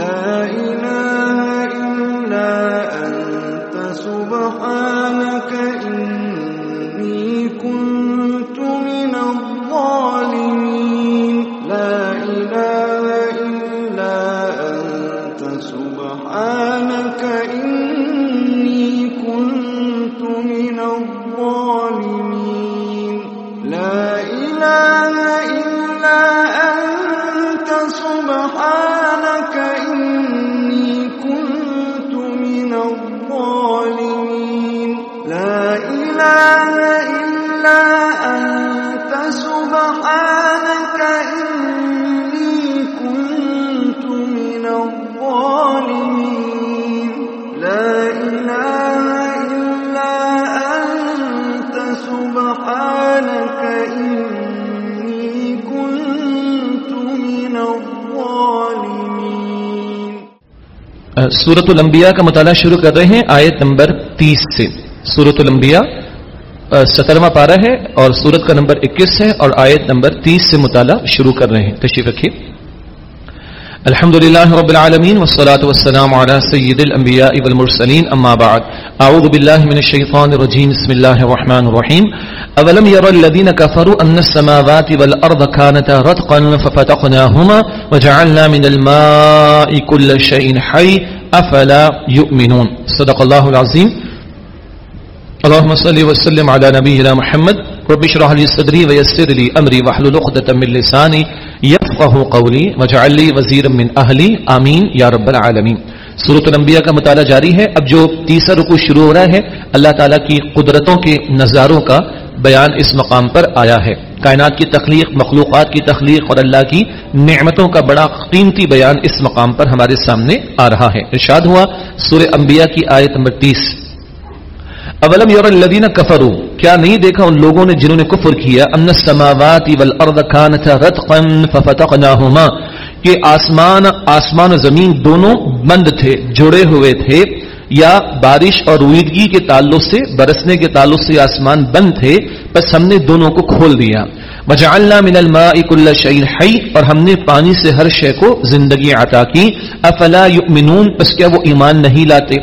لا إله إلا أنت سبحانك سورت الانبیاء کا مطالعہ شروع کر رہے ہیں، آیت نمبر تیس سے۔ سورت الانبیاء سترواں پارہ ہے اور سورت کا نمبر اکیس ہے اور آیت نمبر تیس سے مطالعہ شروع کر رہے ہیں۔ تشریف رکھیے۔ الحمد لله رب العالمين والصلاة والسلام على سيد الأنبياء والمرسلين أما بعد۔ أعوذ بالله من الشيطان الرجيم بسم الله الرحمن الرحيم أولم يرى الذين كفروا أن السماوات والأرض كانتا رتقا ففتقناهما وجعلنا من الماء كل شيء حي أفلا يؤمنون؟ صدق الله العظيم. اللهم صل وسلم على نبينا محمد. رب اشرح لي صدري ويسر لي امري واحلل عقدة من لساني يفقهوا قولي واجعل لي وزيرا من اهلي امين يا رب العالمين. سورۃ الانبیاء کا مطالعہ جاری ہے. اب جو تیسرا رکوع شروع ہو رہا ہے، اللہ تعالیٰ کی قدرتوں کے نظاروں کا بیان اس مقام پر آیا ہے۔ کائنات کی تخلیق، مخلوقات کی تخلیق اور اللہ کی نعمتوں کا بڑا قیمتی بیان اس مقام پر ہمارے سامنے آ رہا ہے۔ ارشاد ہوا سورہ انبیاء کی آیت نمبر تیس۔ اولم یور الذین کفروا، کیا نہیں دیکھا ان لوگوں نے جنہوں نے کفر کیا؟ ان السماوات والارض كانتا رتقا ففتقناهما، کہ آسمان آسمان و زمین دونوں بند تھے، جڑے ہوئے تھے۔ یا بارش اور رویدگی کے تعلق سے، برسنے کے تعلق سے آسمان بند تھے، بس ہم نے دونوں کو کھول دیا۔ وجعلنا من الماء كل شيء حي، اور ہم نے پانی سے ہر شے کو زندگی عطا کی۔ افلا يؤمنون؟ پس کیا وہ ایمان نہیں لاتے۔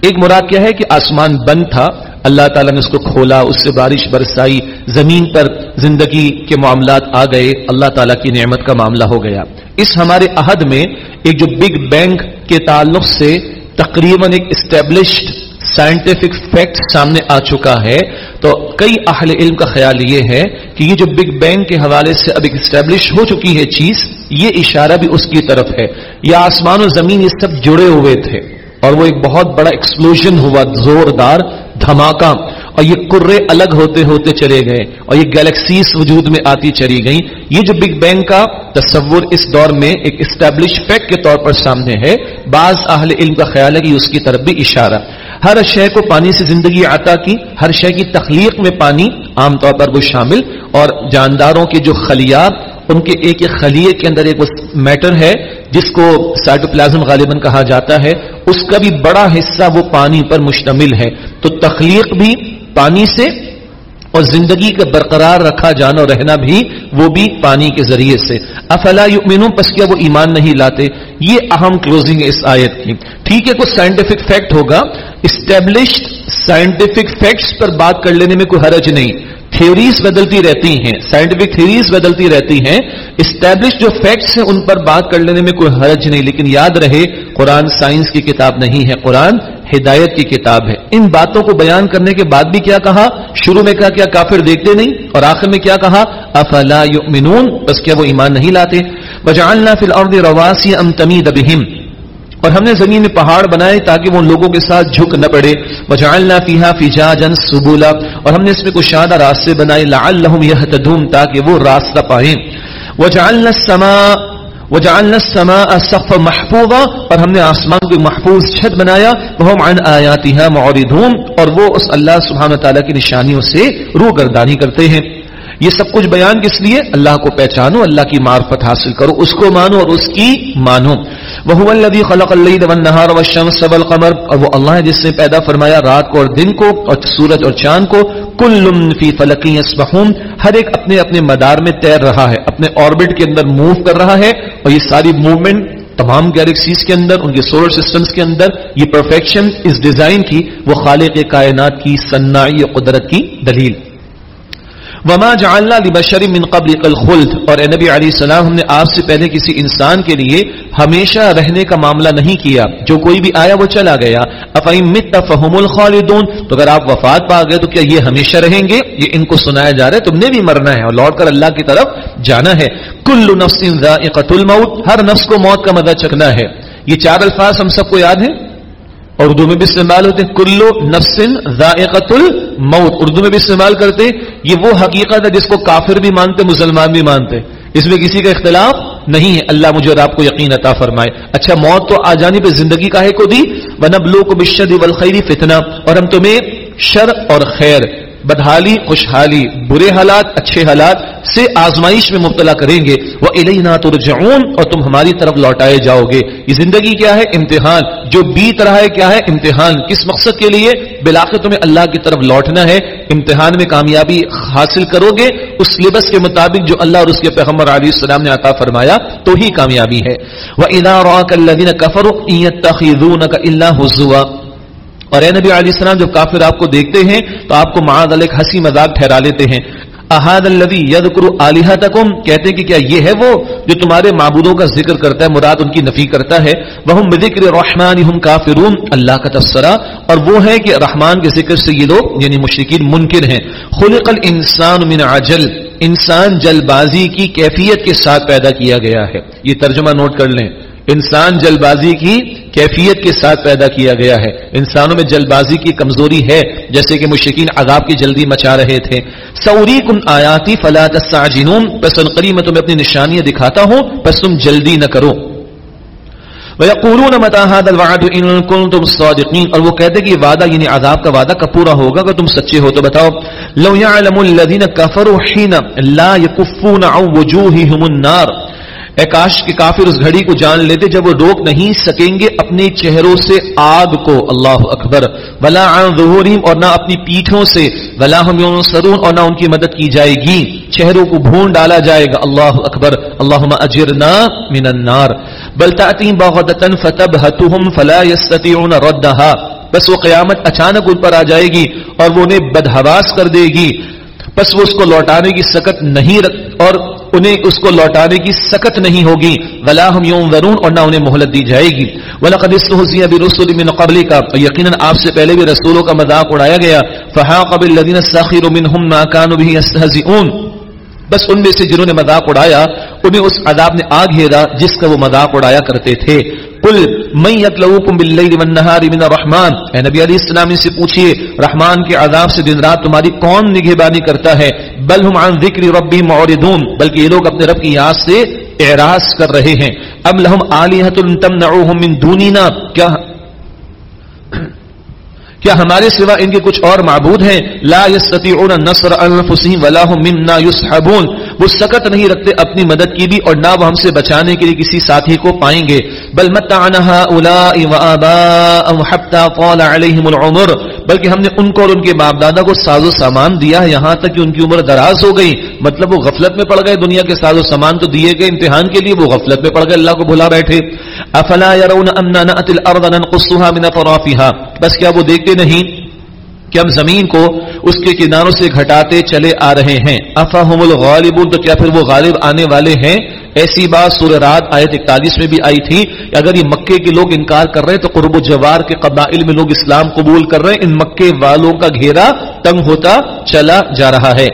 ایک مراد کیا ہے کہ آسمان بند تھا۔ اللہ تعالیٰ نے اس کو کھولا، اس سے بارش برسائی، زمین پر زندگی کے معاملات آ گئے۔ اللہ تعالیٰ کی نعمت کا معاملہ ہو گیا۔ اس ہمارے عہد میں ایک جو بگ بینگ کے تعلق سے تقریباً ایک اسٹیبلشڈ سائنٹیفک فیکٹ سامنے آ چکا ہے۔ تو کئی اہل علم کا خیال یہ ہے کہ یہ جو بگ بینگ کے حوالے سے اب ایک اسٹیبلش ہو چکی ہے چیز، یہ اشارہ بھی اس کی طرف ہے۔ یہ آسمان و زمین یہ سب جڑے ہوئے تھے اور وہ ایک بہت بڑا ایکسپلوژن ہوا، زوردار دھماکہ۔ اور یہ کرے الگ ہوتے ہوتے چلے گئے اور یہ گیلیکسیز وجود میں آتی چلی گئیں۔ یہ جو بگ بینگ کا تصور اس دور میں ایک اسٹیبلش فیکٹ کے طور پر سامنے ہے، بعض اہل علم کا خیال ہے کہ اس کی طرف بھی اشارہ۔ ہر شے کو پانی سے زندگی عطا کی، ہر شے کی تخلیق میں پانی عام طور پر وہ شامل۔ اور جانداروں کے جو خلیات ان کے ایک ایک خلیے کے اندر ایک میٹر ہے، جس کو سائٹوپلازم غالباً کہا جاتا ہے۔ اس کا بھی بڑا حصہ وہ پانی پر مشتمل ہے۔ تو تخلیق بھی پانی سے اور زندگی کا برقرار رکھا جانا اور رہنا بھی وہ بھی پانی کے ذریعے سے۔ افلا یؤمنون؟ پس کیا وہ ایمان نہیں لاتے؟ یہ اہم کلوزنگ ہے اس آیت کی۔ ٹھیک ہے، کچھ سائنٹیفک فیکٹ ہوگا۔ اسٹیبلشڈ سائنٹیفک فیکٹس پر بات کر لینے میں کوئی حرج نہیں۔ تھیوریز بدلتی رہتی ہیں۔ سائنٹیفک تھیوریز بدلتی رہتی ہیں۔ اسٹیبلش جو فیکٹس ہیں، ان پر بات کر لینے میں کوئی حرج نہیں۔ لیکن یاد رہے، قرآن سائنس کی کتاب نہیں ہے۔ قرآن ہدایت کی کتاب ہے۔ ان باتوں کو بیان کرنے کے بعد بھی کیا کہا؟ شروع میں کہا کیا کافر دیکھتے نہیں، اور آخر میں کیا کہا؟ افلا یؤمنون؟ بس کیا وہ ایمان نہیں لاتے۔ وجعلنا فی الارض رواسی ام تمید بہم۔ اور ہم نے زمین میں پہاڑ بنائے تاکہ وہ لوگوں کے ساتھ جھک نہ پڑے۔ وجعلنا فیہا فجاجا سبولا۔ اور ہم نے اس میں کشادہ راستے بنائے، لعلہم یہتدون، تاکہ وہ راستہ پائیں وجعلنا السماء وجعلنا السماء سقفا محفوظا اور ہم نے آسمان کو محفوظ چھت بنایا وهم عن آیاتها معرضون اور وہ اس اللہ سبحانہ تعالی کی نشانیوں سے روگردانی کرتے ہیں۔ یہ سب کچھ بیان کس لیے؟ اللہ کو پہچانو، اللہ کی معرفت حاصل کرو، اس کو مانو اور اس کی مانو۔ وہ الذي خلق الليل والنهار والشمس والقمر۔ اور وہ اللہ ہے جس نے پیدا فرمایا رات کو اور دن کو اور سورج اور چاند کو۔ کل فی فلک یسبحون ہر ایک اپنے اپنے مدار میں تیر رہا ہے، اپنے آربٹ کے اندر موو کر رہا ہے۔ اور یہ ساری موومنٹ تمام گیلیکسیز کے اندر، ان کے سولر سسٹمز کے اندر، یہ پرفیکشن اس ڈیزائن کی وہ خالق کائنات کی صناعی قدرت کی دلیل۔ وما جعلنا لبشر من قبل الخلد۔ اور اے نبی علیہ السلام، ہم نے آپ سے پہلے کسی انسان کے لیے ہمیشہ رہنے کا معاملہ نہیں کیا۔ جو کوئی بھی آیا، وہ چلا گیا۔ افیم مت فہم الخالدون۔ تو اگر آپ وفات پا گئے، تو کیا یہ ہمیشہ رہیں گے؟ یہ ان کو سنایا جا رہا ہے، تم نے بھی مرنا ہے اور لوٹ کر اللہ کی طرف جانا ہے۔ کل نفس ذائقۃ الموت۔ ہر نفس کو موت کا مزہ چکنا ہے۔ یہ چار الفاظ ہم سب کو یاد ہیں۔ اور اردو میں بھی استعمال ہوتے ہیں، کلو نفسن ذائقت الموت اردو میں بھی استعمال کرتے یہ وہ حقیقت ہے جس کو کافر بھی مانتے، مسلمان بھی مانتے۔ اس میں کسی کا اختلاف نہیں ہے۔ اللہ مجھے اور آپ کو یقین عطا فرمائے۔ اچھا موت تو آ جانی پہ زندگی کا ہے کو دی ونبلو کو بشد والخیری فتنہ اور ہم تمہیں شر اور خیر بدحالی، خوشحالی، برے حالات، اچھے حالات سے آزمائش میں مبتلا کریں گے۔ وہ النا ترجعون اور تم ہماری طرف لوٹائے جاؤ گے۔ یہ زندگی کیا ہے؟ امتحان۔ جو بیت رہا ہے، کیا ہے؟ امتحان۔ کس مقصد کے لیے؟ بلاخر تمہیں اللہ کی طرف لوٹنا ہے۔ امتحان میں کامیابی حاصل کرو گے۔ اس سلیبس کے مطابق جو اللہ اور اس کے پیغمبر علیہ السلام نے عطا فرمایا، تو ہی کامیابی ہے۔ وہ الا الدین کفر کا اللہ حضوا اور اے نبی علیہ السلام، جب کافر آپ کو دیکھتے ہیں، تو آپ کو معاذ علیہ ہنسی مذاق ٹھہرا لیتے ہیں۔ احاد الذي يذكر الهتكم کہتے ہیں کہ کیا یہ ہے وہ جو تمہارے معبودوں کا ذکر کرتا ہے، مراد ان کی نفی کرتا ہے۔ وهم بذكر الرحمن هم اللہ کا تفسرہ اور وہ ہے کہ رحمان کے ذکر سے یہ لوگ یعنی مشرکین، منکر ہیں۔ خلق الانسان من عجل۔ انسان جل بازی کی کیفیت کے ساتھ پیدا کیا گیا ہے۔ یہ ترجمہ نوٹ کر لیں۔ انسان جل بازی کی کیفیت کے ساتھ پیدا کیا گیا ہے۔ انسانوں میں جلد بازی کی کمزوری ہے، جیسے کہ مشکین عذاب کی جلدی مچا رہے تھے۔ سوری کن آیاتی فلاط بس قریب میں تمہیں اپنی نشانیاں دکھاتا ہوں، بس تم جلدی نہ کرو۔ تم صادقین اور وہ کہتے کہ یہ وعدہ یعنی عذاب کا وعدہ کب پورا ہوگا؟ اگر تم سچے ہو تو بتاؤ۔ لو يعلم الذين كفروا حين لا يكفون عن وجوههم النار۔ اے کاش کے کافر اس گھڑی کو جان لیتے جب وہ روک نہیں سکیں گے اپنے چہروں سے آگ کو۔ اللہ اکبر۔ ولا عن ظہوریم اور نہ اپنی پیٹھوں سے۔ ولا ہم سرون اور نہ ان کی مدد کی جائے گی۔ چہروں کو بھون ڈالا جائے گا۔ اللہ اکبر۔ اللہ اجرنا من النار۔ بل تأتیم باغدتا فتبہتهم فلا يستطيعون ردها۔ بس وہ قیامت اچانک ان پر آ جائے گی اور وہ انہیں بدحواس کر دے گی۔ بس وہ اس کو لوٹانے کی سکت نہیں رکھ اور انہیں اس کو لوٹانے کی سکت نہیں ہوگی۔ ولا ہم یوم ورون اور نہ انہیں مہلت دی جائے گی۔ ولاقد برسول من قبل کا یقینا آپ سے پہلے بھی رسولوں کا مذاق اڑایا گیا۔ فحاق بالذین سخروا منهم ما كانوا به يستهزئون۔ بس ان میں سے جنہوں نے مذاق اڑایا، انہیں اس عذاب نے آ گھیرا جس کا وہ مذاق اڑایا کرتے تھے۔ کل میں من الرحمن اے نبی علیہ السلام، ان سے پوچھئے، رحمان کے عذاب سے دن رات تمہاری کون نگہبانی کرتا ہے؟ بل ہم عن ذکر ربی معرضون، بلکہ یہ لوگ اپنے رب کی یاد سے اعراض کر رہے ہیں۔ ام لهم الهه تمنعوهم من دوننا کیا کیا ہمارے سوا ان کے کچھ اور معبود ہیں؟ لا يستطيعون نصر انفسهم ولا هم منا يسحبون وہ سکت نہیں رکھتے اپنی مدد کی بھی اور نہ وہ ہم سے بچانے کے لیے کسی ساتھی کو پائیں گے۔ بل متعنا العمر۔ بلکہ ہم نے ان کو اور ان کے باپ دادا کو ساز و سامان دیا ہے۔ یہاں تک کہ ان کی عمر دراز ہو گئی۔ مطلب وہ غفلت میں پڑ گئے دنیا کے ساز و سامان تو دیے گئے امتحان کے لیے وہ غفلت میں پڑ گئے۔ اللہ کو بھلا بیٹھے۔ افلا يرون اننا ناتي الارض ننقصها من اطرافها۔ بس کیا وہ دیکھتے نہیں کہ ہم زمین کو اس کے کناروں سے گھٹاتے چلے آ رہے ہیں۔ افاہم الغالب تو کیا پھر وہ غالب آنے والے ہیں؟ ایسی بات سورہ رات آیت اکتالیس میں بھی آئی تھی کہ اگر یہ مکے کے لوگ انکار کر رہے ہیں تو قرب و جوار کے قبائل میں لوگ اسلام قبول کر رہے ہیں۔ ان مکے والوں کا گھیرا تنگ ہوتا چلا جا رہا ہے۔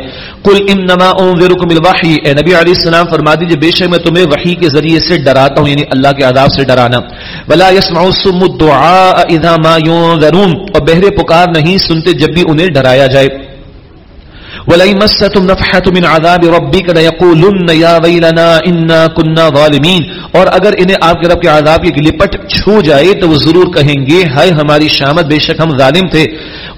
کل انما انذرکم الوحی اے نبی علیہ السلام، فرما دیجیے، بے شک میں تمہیں وحی کے ذریعے سے ڈراتا ہوں یعنی اللہ کے عذاب سے ڈرانا۔ ولا يسمع الصم الدعاء اذا ما ينذرون۔ اور بہرے پکار نہیں سنتے جب بھی انہیں ڈرایا جائے۔ وَلَئِن مَسَّتُمْ نَفْحَةٌ مِنْ عَذَابِ رَبِّكَ لَيَقُولُنَّ يَا وَيْلَنَا إِنَّا كُنَّا ظَالِمِينَ۔ اور اگر انہیں آپ کے رب کے عذاب کی گلپٹ چھو جائے، تو وہ ضرور کہیں گے، ہائے ہماری شامت، بے شک ہم ظالم تھے۔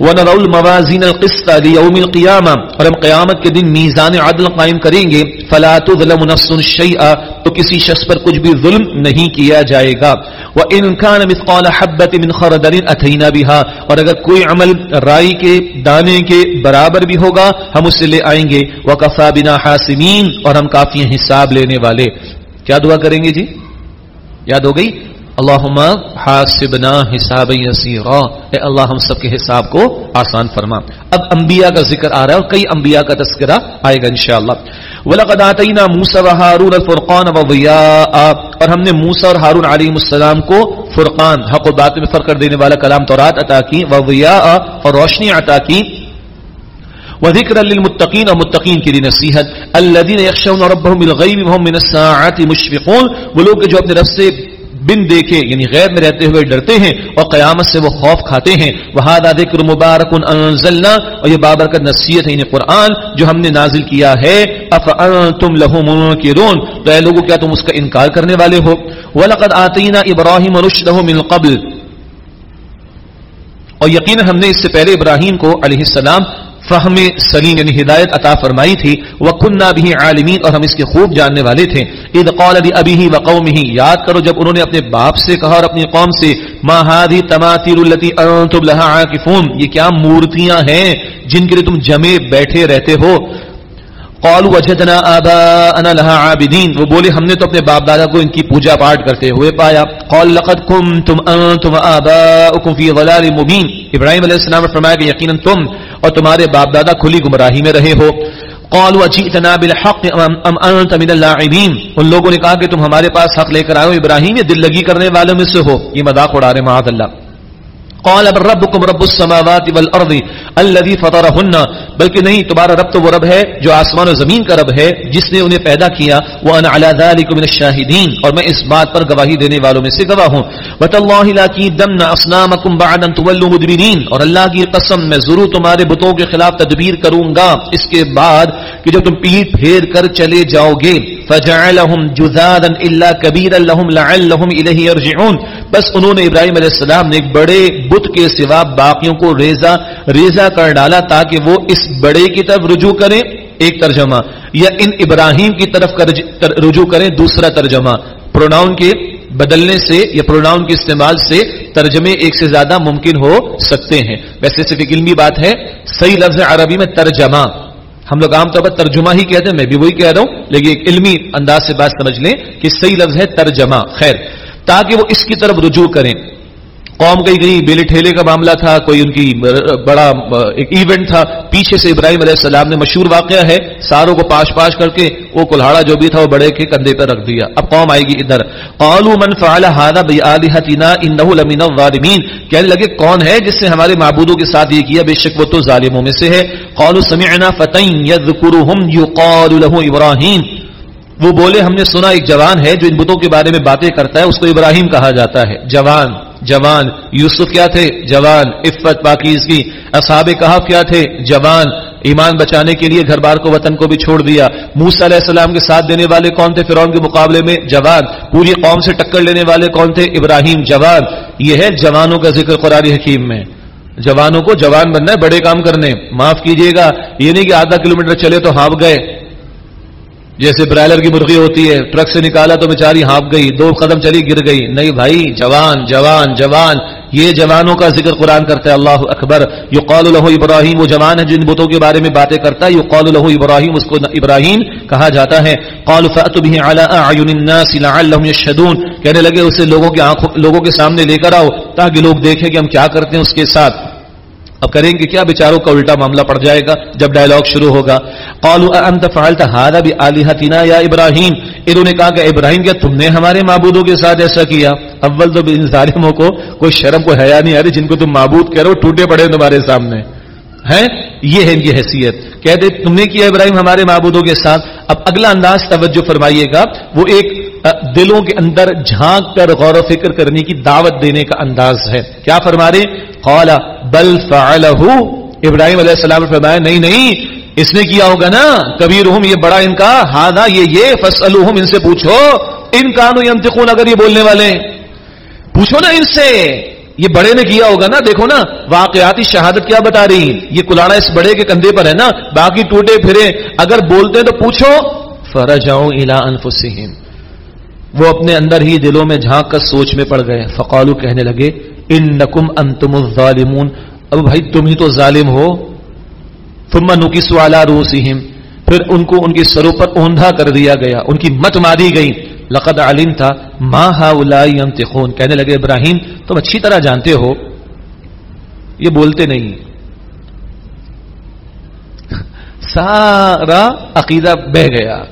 وَنَرَوْ الْمَوَازِينَ الْقِسْطَ لِيَوْمِ الْقِيَامَةِ اور ہم قیامت کے دن میزان عدل قائم کریں گے۔ فَلَا تُظْلَمُ نَفْسٌ شَيْئًا۔ تو کسی شخص پر کچھ بھی ظلم نہیں کیا جائے گا۔ وَإِن كَانَ مِثْقَالَ حَبَّةٍ مِنْ خَرَدَلٍ أَتَيْنَا بِهَا۔ اور اگر کوئی عمل رائی کے دانے کے برابر بھی ہوگا، ہم اسے لے آئیں گے۔ وَكَفَى بِنَا حَاسِمِينَ اور ہم کافی حساب لینے والے۔ کیا دعا کریں گے جی؟ یاد ہو گئی؟ اللہ حاسبنا حساب یسیرا۔ اے اللہ، ہم سب کے حساب کو آسان فرما۔ اب انبیاء کا ذکر آ رہا ہے اور کئی انبیاء کا تذکرہ آئے گا انشاءاللہ۔ وَلَقَدْ آتَيْنَا مُوسَى وَهَارُونَ الْفُرْقَانَ وَضِيَاءَ۔ اور ہم نے موسیٰ اور ہارون علیہ السلام کو فرقان، حق و باطل میں فرق کر دینے والا کلام تورات عطا کی، وَضِيَاءَ، اور روشنی عطا کی۔ وذكر للمتقين ومتقين کی نصیحت۔ الذين يخشون ربهم بالغيب وهم من الساعات مشفقون۔ وہ لوگ جو اپنے رب سے بن دیکھے یعنی غیر میں رہتے ہوئے ڈرتے ہیں اور قیامت سے وہ خوف کھاتے ہیں۔ وہ ذکر مبارک انزلنا اور یہ بابرکت نصیحت ہے یعنی قرآن جو ہم نے نازل کیا ہے۔ اف تم لہو منکرون تو اے لوگوں، کیا تم اس کا انکار کرنے والے ہو؟ ولقد آتینا ابراہیم رشدہ من قبل۔ اور یقینا ہم نے اس سے پہلے ابراہیم کو علیہ السلام فہم سلیم یعنی ہدایت عطا فرمائی تھی وہ کنہ بھی عالمین اور ہم اس کے خوب جاننے والے تھے۔ عید قول علی ابھی ہی وقوم ہی یاد کرو جب انہوں نے اپنے باپ سے کہا اور اپنی قوم سے ماہادی تماثیر التی انتم لها عاکفون یہ کیا مورتیاں ہیں جن کے لیے تم جمے بیٹھے رہتے ہو؟ قالوا وجدنا آباءنا لها عابدين، وہ بولے، ہم نے تو اپنے باپ دادا کو ان کی پوجا پاٹ کرتے ہوئے پایا۔ قال لقد كنتم انتم آباؤكم في ضلال مبين۔ ابراہیم علیہ السلام نے فرمایا کہ یقینا تم اور تمہارے باپ دادا کھلی گمراہی میں رہے ہو۔ قالوا اجئتنا بالحق ام انت من اللاعبین۔ ان لوگوں نے کہا کہ تم ہمارے پاس حق لے کر آئے ہو، ابراہیم، یہ دل لگی کرنے والوں میں سے ہو۔ یہ مذاق اڑا رہے معاذ اللہ۔ قال بل ربكم رب السماوات والارض الذي فطرهن. بلکہ نہیں، تمہارا رب تو وہ رب ہے جو آسمان و زمین کا رب ہے، جس نے انہیں پیدا کیا وانا على ذلك من الشاهدين. اور میں اس بات پر گواہی دینے والوں میں سے گواہ ہوں۔ وتالله لا كيدن اصنامكم بعد ان تولوا مدبرين اور اللہ کی قسم، میں ضرور تمہارے بتوں کے خلاف تدبیر کروں گا۔ اس کے بعد کہ جب تم پیٹ پھیر کر چلے جاؤ گے فجعلهم جذاذا الا كبيرا لهم لعلهم اليه يرجعون بس انہوں نے ابراہیم علیہ السلام نے ایک بڑے بت کے سوا باقیوں کو ریزا ریزا کر ڈالا تاکہ وہ اس بڑے کی طرف رجوع کریں، ایک ترجمہ، یا ان ابراہیم کی طرف رجوع کریں، دوسرا ترجمہ۔ پروناؤن کے بدلنے سے یا پروناؤن کے استعمال سے ترجمے ایک سے زیادہ ممکن ہو سکتے ہیں۔ ویسے صرف ایک علمی بات ہے، صحیح لفظ عربی میں ترجمہ۔ ہم لوگ عام طور پر ترجمہ ہی کہتے ہیں، میں بھی وہی کہہ رہا ہوں، لیکن ایک علمی انداز سے بات سمجھ لیں کہ صحیح لفظ ہے ترجمہ۔ خیر، تاکہ وہ اس کی طرف رجوع کریں۔ قوم کئی گئی، بیلے ٹھیلے کا معاملہ تھا، کوئی ان کی بڑا ایک ایونٹ تھا۔ پیچھے سے ابراہیم علیہ السلام نے مشہور واقعہ ہے، ساروں کو پاش پاش کر کے وہ کلہاڑا جو بھی تھا وہ بڑے کے کندھے پر رکھ دیا۔ اب قوم آئے گی ادھر۔ قالوا من فعل هذا بالهتنا انه لمن الظالمين کہنے لگے، کون ہے جس نے ہمارے معبودوں کے ساتھ یہ کیا؟ بے شک وہ تو ظالموں میں سے ہے۔ قالوا سمعنا فتى يذكرهم يقال له ابراہیم۔ وہ بولے، ہم نے سنا، ایک جوان ہے جو ان بتوں کے بارے میں باتیں کرتا ہے، اس کو ابراہیم کہا جاتا ہے۔ جوان۔ جوان، یوسف کیا تھے؟ جوان، عفت پاکیز کی اصحاب کہاف کیا تھے؟ جوان۔ ایمان بچانے کے لیے گھر بار کو، وطن کو بھی چھوڑ دیا۔ موسا علیہ السلام کے ساتھ دینے والے کون تھے؟ فرعون کے مقابلے میں جوان۔ پوری قوم سے ٹکر لینے والے کون تھے؟ ابراہیم جوان۔ یہ ہے جوانوں کا ذکر قرآن حکیم میں۔ جوانوں کو جوان بننا ہے، بڑے کام کرنے۔ معاف کیجیے گا، یہ نہیں کہ آدھا کلو چلے تو ہانپ گئے۔ جیسے برائلر کی مرغی ہوتی ہے، ٹرک سے نکالا تو بیچاری ہانپ گئی، دو قدم چلی گر گئی، نہیں بھائی، جوان جوان جوان۔ یہ جوانوں کا ذکر قرآن کرتا ہے، اللہ اکبر۔ یو قول الح ابراہیم، وہ جوان ہے جن بتوں کے بارے میں باتیں کرتا ہے۔ یو قول الح ابراہیم، اس کو ابراہیم کہا جاتا ہے۔ قول يشهدون کہنے لگے اسے لوگوں کے آنکھوں، لوگوں کے سامنے لے کر آؤ، تاکہ لوگ دیکھیں کہ ہم کیا کرتے ہیں اس کے ساتھ۔ اب کریں گے کیا بیچاروں کا الٹا معاملہ پڑ جائے گا جب ڈائلگ شروع ہوگا؟ قالوا انت فعلت هذا بالهتنا یا ابراہیم؟ انہوں نے کہا کہ ابراہیم کیا تم نے ہمارے معبودوں کے ساتھ ایسا کیا؟ اول تو ان ظالموں کو کوئی شرم کو حیا نہیں آ رہی جن کو تم معبود کہہ رہے ہو، ٹوٹے پڑے تمہارے سامنے۔ ہیں؟ یہ ہے ان کی حیثیت۔ کہتے تم نے کیا ابراہیم ہمارے معبودوں کے ساتھ؟ اب اگلا انداز توجہ فرمائیے گا۔ وہ ایک دلوں کے اندر جھانک کر غور و فکر کرنے کی دعوت دینے کا انداز ہے۔ کیا فرما رہے قال، بل فعلہ ابراہیم علیہ السلام فرمایا، نہیں نہیں، اس نے کیا ہوگا نا؟ کبیر یہ بڑا ان کا ہاں یہ یہ فصل ان سے پوچھو۔ ان کانو اگر یہ بولنے والے۔ پوچھو نا ان سے۔ یہ بڑے نے کیا ہوگا نا؟ دیکھو نا، واقعاتی شہادت کیا بتا رہی یہ کلاڑا اس بڑے کے کندھے پر ہے نا، باقی ٹوٹے پھرے۔ اگر بولتے ہیں تو پوچھو۔ فرجاؤ الا انفسہم وہ اپنے اندر ہی دلوں میں جھانک کر سوچ میں پڑ گئے۔ فقالو کہنے لگے ان نکم انتم الظالمون۔ اب بھائی تم ہی تو ظالم ہو۔ ثم نکسوا علی روسہم پھر ان کو ان کی سروں پر اوندھا کر دیا گیا، ان کی مت ماری گئی لقد علم تھا ماں ہا خون کہنے لگے، ابراہیم، تم اچھی طرح جانتے ہو۔ یہ بولتے نہیں۔ سارا عقیدہ بہ گیا۔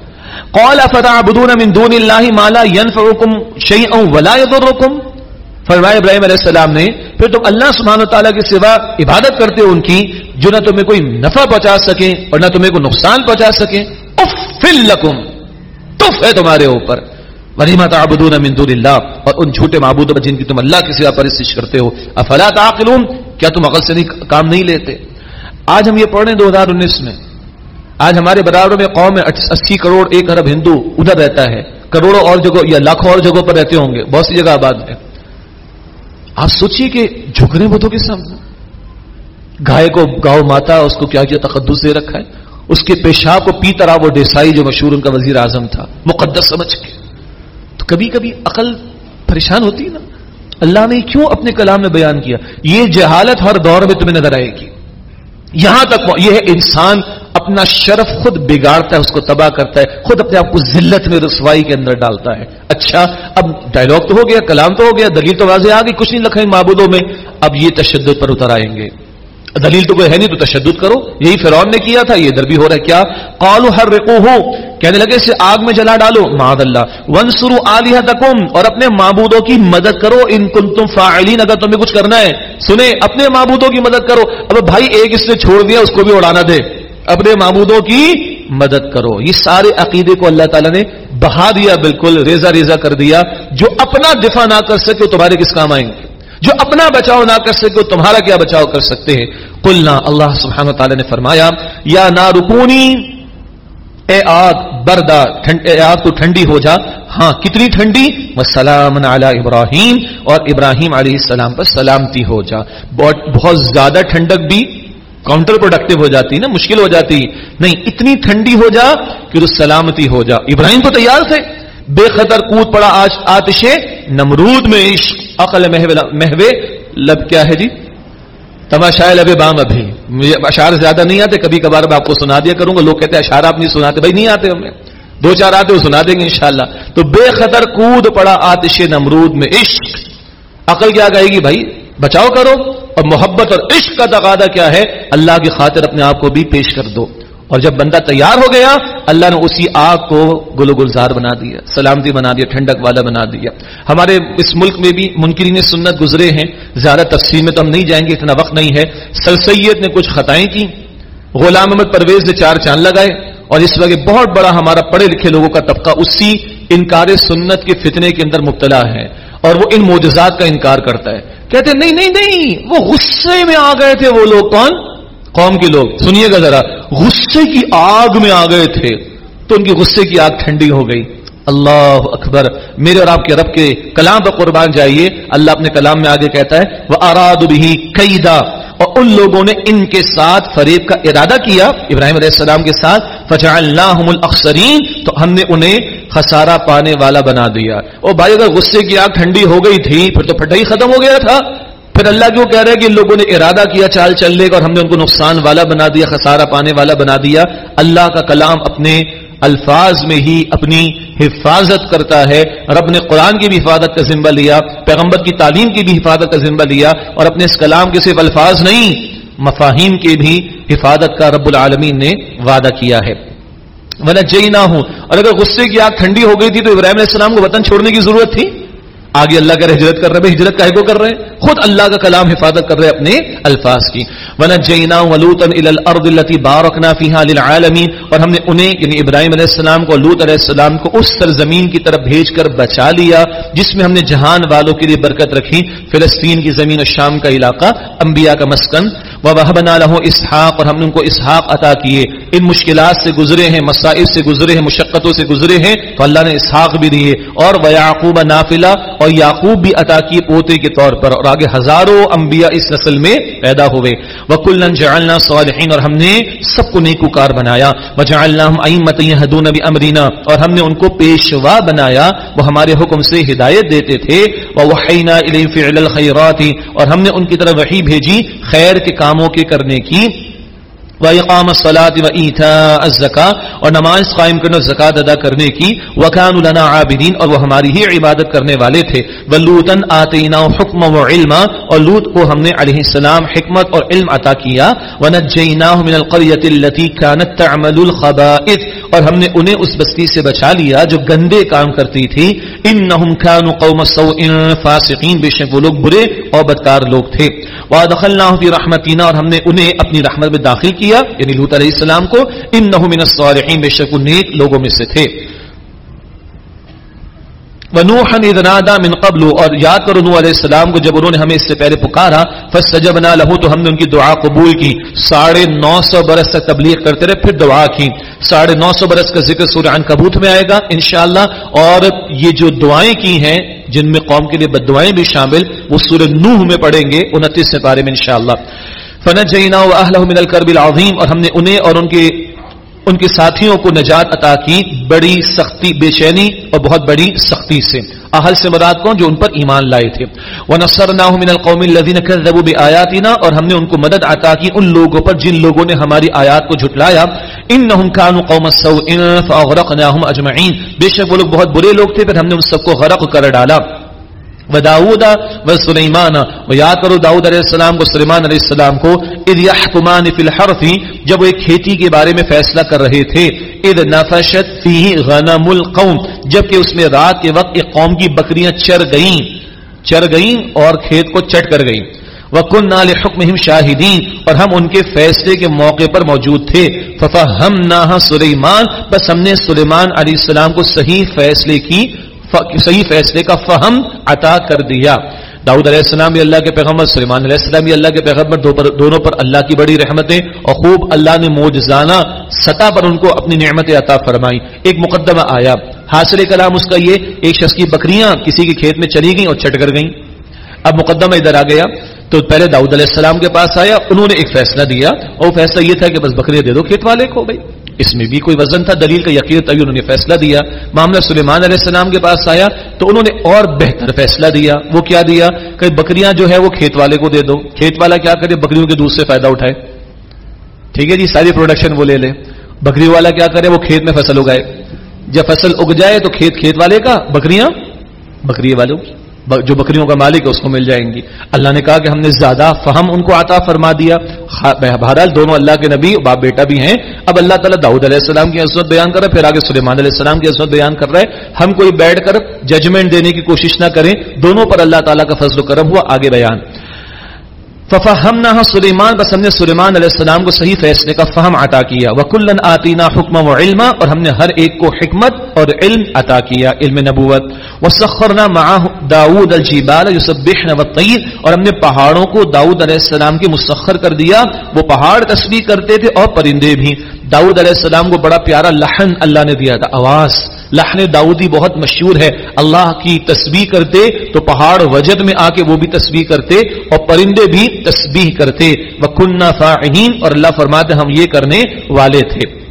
قال فتعبدون من دون اللہ مالا ينفعكم شيئا ولا يضركم فرمایا ابراہیم علیہ السلام نے، پھر تم اللہ سبحانہ تعالیٰ کے سوا عبادت کرتے ہو ان کی جو نہ تمہیں کوئی نفع پہنچا سکے اور نہ تمہیں کوئی نقصان پہنچا سکے۔ لکم تف ہے تمہارے اوپر۔ ولیما تعبدون من دون اللہ، اور ان جھوٹے معبودوں جن کی تم اللہ کے سوا پرستش کرتے ہو۔ افلا تعقلون، کیا تم عقل سے نہیں، کام نہیں لیتے؟ آج ہم یہ پڑھ رہے ہیں دو ہزار انیس میں۔ آج ہمارے برابر میں قوم میں اسی کروڑ ایک ارب ہندو ادھر رہتا ہے۔ کروڑوں اور جگہ یا لاکھوں اور جگہوں پر رہتے ہوں گے۔ بہت سی جگہ آباد ہے آپ سوچیے کہ جھکنے بدھوں کے سامنے گائے کو گاؤ ماتا، اس کو کیا کیا تقدس دے رکھا ہے؟ اس کے پیشاب کو پیتا رہا وہ ڈیسائی جو مشہور ان کا وزیر اعظم تھا۔ مقدس سمجھ کے۔ تو کبھی کبھی عقل پریشان ہوتی نا؟ اللہ نے کیوں اپنے کلام میں بیان کیا؟ یہ جہالت ہر دور میں تمہیں نظر آئے گی۔ یہاں تک یہ انسان اپنا شرف خود بگاڑتا ہے، اس کو تباہ کرتا ہے، خود اپنے آپ کو ذلت میں رسوائی کے اندر ڈالتا ہے۔ اچھا اب ڈائلگ تو ہو گیا، کلام تو ہو گیا، دلیل تو واضح آ گئی، کچھ نہیں لکھا معبودوں میں۔ اب یہ تشدد پر اتر آئیں گے۔ دلیل تو کوئی ہے نہیں، تو تشدد کرو۔ یہی فرعون نے کیا تھا، یہ ادھر بھی ہو رہا ہے۔ کیا؟ قالو ہر ہو کہنے لگے، اسے آگ میں جلا ڈالو۔ ماد اللہ۔ ون سرو تکم اور اپنے معبودوں کی مدد کرو۔ ان کن تم فاعلین، اگر تمہیں کچھ کرنا ہے، سنیں، اپنے معبودوں کی مدد کرو۔ اب بھائی، ایک اس نے چھوڑ دیا، اس کو بھی اڑانا دے۔ اپنے معبودوں کی مدد کرو۔ یہ سارے عقیدے کو اللہ تعالیٰ نے بہا دیا، بالکل ریزا ریزا کر دیا۔ جو اپنا دفاع نہ کر سکے، تمہارے کس کام آئیں گے؟ جو اپنا بچاؤ نہ کر سکے، تمہارا کیا بچاؤ کر سکتے ہیں؟ کلنا اللہ سبحانہ تعالی نے فرمایا، یا نہ رکونی اے آگ بردا اے آگ تو ٹھنڈی ہو جا۔ ہاں کتنی ٹھنڈی؟ وہ سلام ابراہیم، اور ابراہیم علیہ السلام پر سلامتی ہو جا۔ بہت زیادہ ٹھنڈک بھی کاؤنٹر پروڈکٹیو ہو جاتی، نا، مشکل ہو جاتی۔ نہیں، اتنی ٹھنڈی ہو جا کہ تو سلامتی ہو جا۔ ابراہیم تو تیار تھے۔ بے خطر کود پڑا آتش نمرود میں عشق، عقل محوے لب کیا ہے جی؟ تماشا لب بام ابھی۔ مجھے اشار زیادہ نہیں آتے، کبھی کبھار میں آپ کو سنا دیا کروں گا۔ لوگ کہتے ہیں اشار آپ نہیں سناتے، بھائی نہیں آتے ہمیں دو چار آتے، وہ سنا دیں گے انشاءاللہ۔ تو بے خطر کود پڑا آتش نمرود میں عشق۔ عقل کیا کہے گی؟ بھائی، بچاؤ کرو۔ اور محبت اور عشق کا تقاضا کیا ہے؟ اللہ کی خاطر اپنے آپ کو بھی پیش کر دو۔ اور جب بندہ تیار ہو گیا، اللہ نے اسی آگ کو گلو گلزار بنا دیا، سلامتی بنا دیا، ٹھنڈک والا بنا دیا۔ ہمارے اس ملک میں بھی منکرین سنت گزرے ہیں۔ زیادہ تفصیل میں تو ہم نہیں جائیں گے، اتنا وقت نہیں ہے۔ سر سید نے کچھ خطائیں کی غلام محمد پرویز نے چار چاند لگائے۔ اور اس وقت بہت بڑا ہمارا پڑھے لکھے لوگوں کا طبقہ اسی انکار سنت کے فتنے کے اندر مبتلا ہے۔ اور وہ ان موجزات کا انکار کرتا ہے۔ کہتے نہیں نہیں نہیں، وہ غصے میں آ گئے تھے وہ لوگ کون؟ قوم کے لوگ۔ سنیے گا ذرا، غصے کی آگ میں آ گئے تھے تو ان کی غصے کی آگ ٹھنڈی ہو گئی۔ اللہ اکبر، میرے اور آپ کے رب کے کلام پر قربان جائیے۔ اللہ اپنے کلام میں آگے کہتا ہے وہ اراد بھی قیدا اور ان لوگوں نے ان کے ساتھ فریب کا ارادہ کیا، ابراہیم علیہ السلام کے ساتھ فجا اللہ تو ہم نے انہیں خسارا پانے والا بنا دیا۔ اور بھائی، اگر غصے کی آگ ٹھنڈی ہو گئی تھی، پھر تو پھٹائی ختم ہو گیا تھا۔ پھر اللہ کیوں کہہ رہے کہ ان لوگوں نے ارادہ کیا چال چلنے کا اور ہم نے ان کو نقصان والا بنا دیا، خسارہ پانے والا بنا دیا۔ اللہ کا کلام اپنے الفاظ میں ہی اپنی حفاظت کرتا ہے۔ رب نے قرآن کی بھی حفاظت کا ذمہ لیا، پیغمبر کی تعلیم کی بھی حفاظت کا ذمہ لیا اور اپنے اس کلام کے صرف الفاظ نہیں مفاہیم کی بھی حفاظت کا رب العالمین نے وعدہ کیا ہے۔ جئی نہ ہوں اور اگر غصے کی آگ ٹھنڈی ہو گئی تھی تو ابراہیم علیہ السلام کو وطن چھوڑنے کی ضرورت تھی۔ آگے اللہ کا ہجرت کر رہے ہجرت کا کر رہے ہیں۔ خود اللہ کا کلام حفاظت کر رہے ہیں اپنے الفاظ کی۔ ونجینا ولوطا الى الارض التي باركنا فيها للعالمين۔ اور ہم نے انہیں یعنی ابراہیم علیہ السلام کو، لوط علیہ السلام کو اس سرزمین کی طرف بھیج کر بچا لیا، جس میں ہم نے جہان والوں کے لیے برکت رکھی۔ فلسطین کی زمین و شام کا علاقہ، انبیاء کا مسکن۔ ووهبنا له اسحاق اور ہم نے ان کو اسحاق عطا کیے۔ ان مشکلات سے گزرے ہیں مسائل سے گزرے ہیں، مشقتوں سے گزرے ہیں، تو اللہ نے اسحاق بھی دیے۔ اور ويعقوب نافلہ، اور یعقوب بھی عطا کیے پوتے کے طور پر۔ اور آگے ہزاروں انبیاء اس نسل میں پیدا ہوئے۔ وکلن جعلنا صالحین اور ہم نے سب کو نیکوکار بنایا۔ وجعلناهم ائمه يهدون بامرنا اور ہم نے ان کو پیشوا بنایا۔ وہ ہمارے حکم سے ہدایت دیتے تھے۔ ووحینا الیہم فعل الخيرات، اور ہم نے ان کی طرف وحی بھیجی، خیر کے کام کاموں کے کرنے کی وقام صلاحت و ایتا الزکا اور نماز قائم کرنے اور زکات ادا کرنے کی وقان النا عابدین اور وہ ہماری ہی عبادت کرنے والے تھے۔ ولوتن آتینا حکم و علما اور لوت کو ہم نے علیہ السلام حکمت اور علم عطا کیا۔ ونجیناہ من القریۃ التي كانت تعمل الخبائث اور ہم نے انہیں اس بستی سے بچا لیا جو گندے کام کرتی تھی۔ ان نہ قوم فاسقین، بے شک وہ لوگ برے اور بدکار لوگ تھے۔ وادخل نہ رحمتنا، اور ہم نے انہیں اپنی رحمت میں داخل کیا یعنی لوت علیہ السلام کو۔ ان نہ الصالحین بے شک وہ نیک لوگوں میں سے تھے۔ ونوحن اذ نادا من قبل، اور یاد کرو نوح علیہ السلام کو جب انہوں نے ہمیں اس سے پہلے پکارا، فاستجبنا له، تو ہم نے ان کی دعا قبول کی۔ ساڑھے نو سو برس تک تبلیغ کرتے رہے، پھر دعا کی۔ ساڑھے نو سو برس کا ذکر سورہ عنکبوت میں آئے گا، انشاءاللہ۔ اور یہ جو دعائیں کی ہیں، جن میں قوم کے لیے بد دعائیں بھی شامل، وہ سورہ نوح میں پڑھیں گے، انتیس سے پارے میں انشاءاللہ۔ فنجینا واہلہ من الکرب العظیم اور ہم نے انہیں اور ان کے ان کے ساتھیوں کو نجات عطا کی بڑی سختی، بے چینی اور بہت بڑی سختی سے۔ اہل سے مراد کون؟ جو ان پر ایمان لائے تھے۔ وَنَصَّرْنَاهُ مِنَ الْقَوْمِ الَّذِينَ كَذَّبُوا بِآيَاتِنَا اور ہم نے ان کو مدد عطا کی ان لوگوں پر جن لوگوں نے ہماری آیات کو جھٹلایا۔ انہم كانوا قوم السوء فاغرقناهم اجمعین بے شک وہ لوگ بہت برے لوگ تھے، پھر ہم نے ان سب کو غرق کر ڈالا۔ و داود و سلیمان و یاد کرو داود علیہ السلام کو، سلیمان علیہ السلام کو، اذ یحکمان فی الحرف، جب وہ ایک کھیتی کے بارے میں فیصلہ کر رہے تھے، اذ نفشت فیہ غنم القوم، جبکہ اس میں رات کے وقت ایک قوم کی بکریاں چر گئیں چر گئیں اور کھیت کو چٹ کر گئیں۔ وَكُنَّا لِحُكْمِهِمْ شَاهِدِينَ، اور ہم ان کے فیصلے کے موقع پر موجود تھے۔ فَفَهَمْنَاهَا سُلَيْمَانَ، بس ہم نے سلیمان علیہ السلام کو صحیح فیصلے کی۔ صحیح فیصلے کا فہم عطا کر دیا۔ داؤد علیہ السلام اللہ کے پیغمبر، سلیمان علیہ السلام اللہ کے پیغمبر دونوں پر اللہ کی بڑی رحمتیں اور خوب اللہ نے موجزانہ سطح پر ان کو اپنی نعمت عطا فرمائی ایک مقدمہ آیا۔ حاصل کلام اس کا یہ، ایک شخص کی بکریاں کسی کے کھیت میں چلی گئیں اور چٹ کر گئیں۔ اب مقدمہ ادھر آ گیا۔ تو پہلے داؤد علیہ السلام کے پاس آیا، انہوں نے ایک فیصلہ دیا اور وہ فیصلہ یہ تھا کہ بس بکریاں دے دو، کھیت والے کو بھائی۔ اس میں بھی کوئی وزن تھا، دلیل کا یقین تبھی انہوں نے فیصلہ دیا۔ معاملہ سلیمان علیہ السلام کے پاس آیا تو انہوں نے اور بہتر فیصلہ دیا۔ وہ کیا دیا؟ کہ بکریاں جو ہے وہ کھیت والے کو دے دو۔ کھیت والا کیا کرے؟ بکریوں کے دودھ سے فائدہ اٹھائے۔ ٹھیک ہے جی ساری پروڈکشن وہ لے لے۔ بکری والا کیا کرے؟ وہ کھیت میں فصل اگائے۔ جب فصل اگ جائے تو کھیت کھیت والے کا، بکریاں، بکری والوں کی۔ جو بکریوں کا مالک ہے، اس کو مل جائیں گی۔ اللہ نے کہا کہ ہم نے زیادہ فہم ان کو عطا فرما دیا۔ بہرحال دونوں اللہ کے نبی، باپ بیٹا بھی ہیں۔ اب اللہ تعالیٰ داؤد علیہ السلام کی عصمت بیان کر رہے پھر آگے سلیمان علیہ السلام کی عصمت بیان کر رہے ہم کوئی بیٹھ کر ججمنٹ دینے کی کوشش نہ کریں۔ دونوں پر اللہ تعالیٰ کا فضل و کرم ہوا۔ آگے بیان۔ ففہمنا سلیمان، بس ہم نے سلیمان علیہ السلام کو صحیح فیصلے کا فہم عطا کیا۔ وکلن آتینا حکم و علم اور ہم نے ہر ایک کو حکمت اور علم عطا کیا، علم نبوت۔ وسخرنا معه داود الجبال يسبحن والطير، اور ہم نے پہاڑوں کو داؤد علیہ السلام کے مسخر کر دیا۔ وہ پہاڑ تسبیح کرتے تھے اور پرندے بھی۔ داؤد علیہ السلام کو بڑا پیارا لحن اللہ نے دیا تھا، آواز۔ لحن داؤدی بہت مشہور ہے۔ اللہ کی تسبیح کرتے تو پہاڑ وجد میں آ کے وہ بھی تسبیح کرتے اور پرندے بھی تسبیح کرتے۔ وہ فاہین اور اللہ فرماتے ہم یہ کرنے والے تھے۔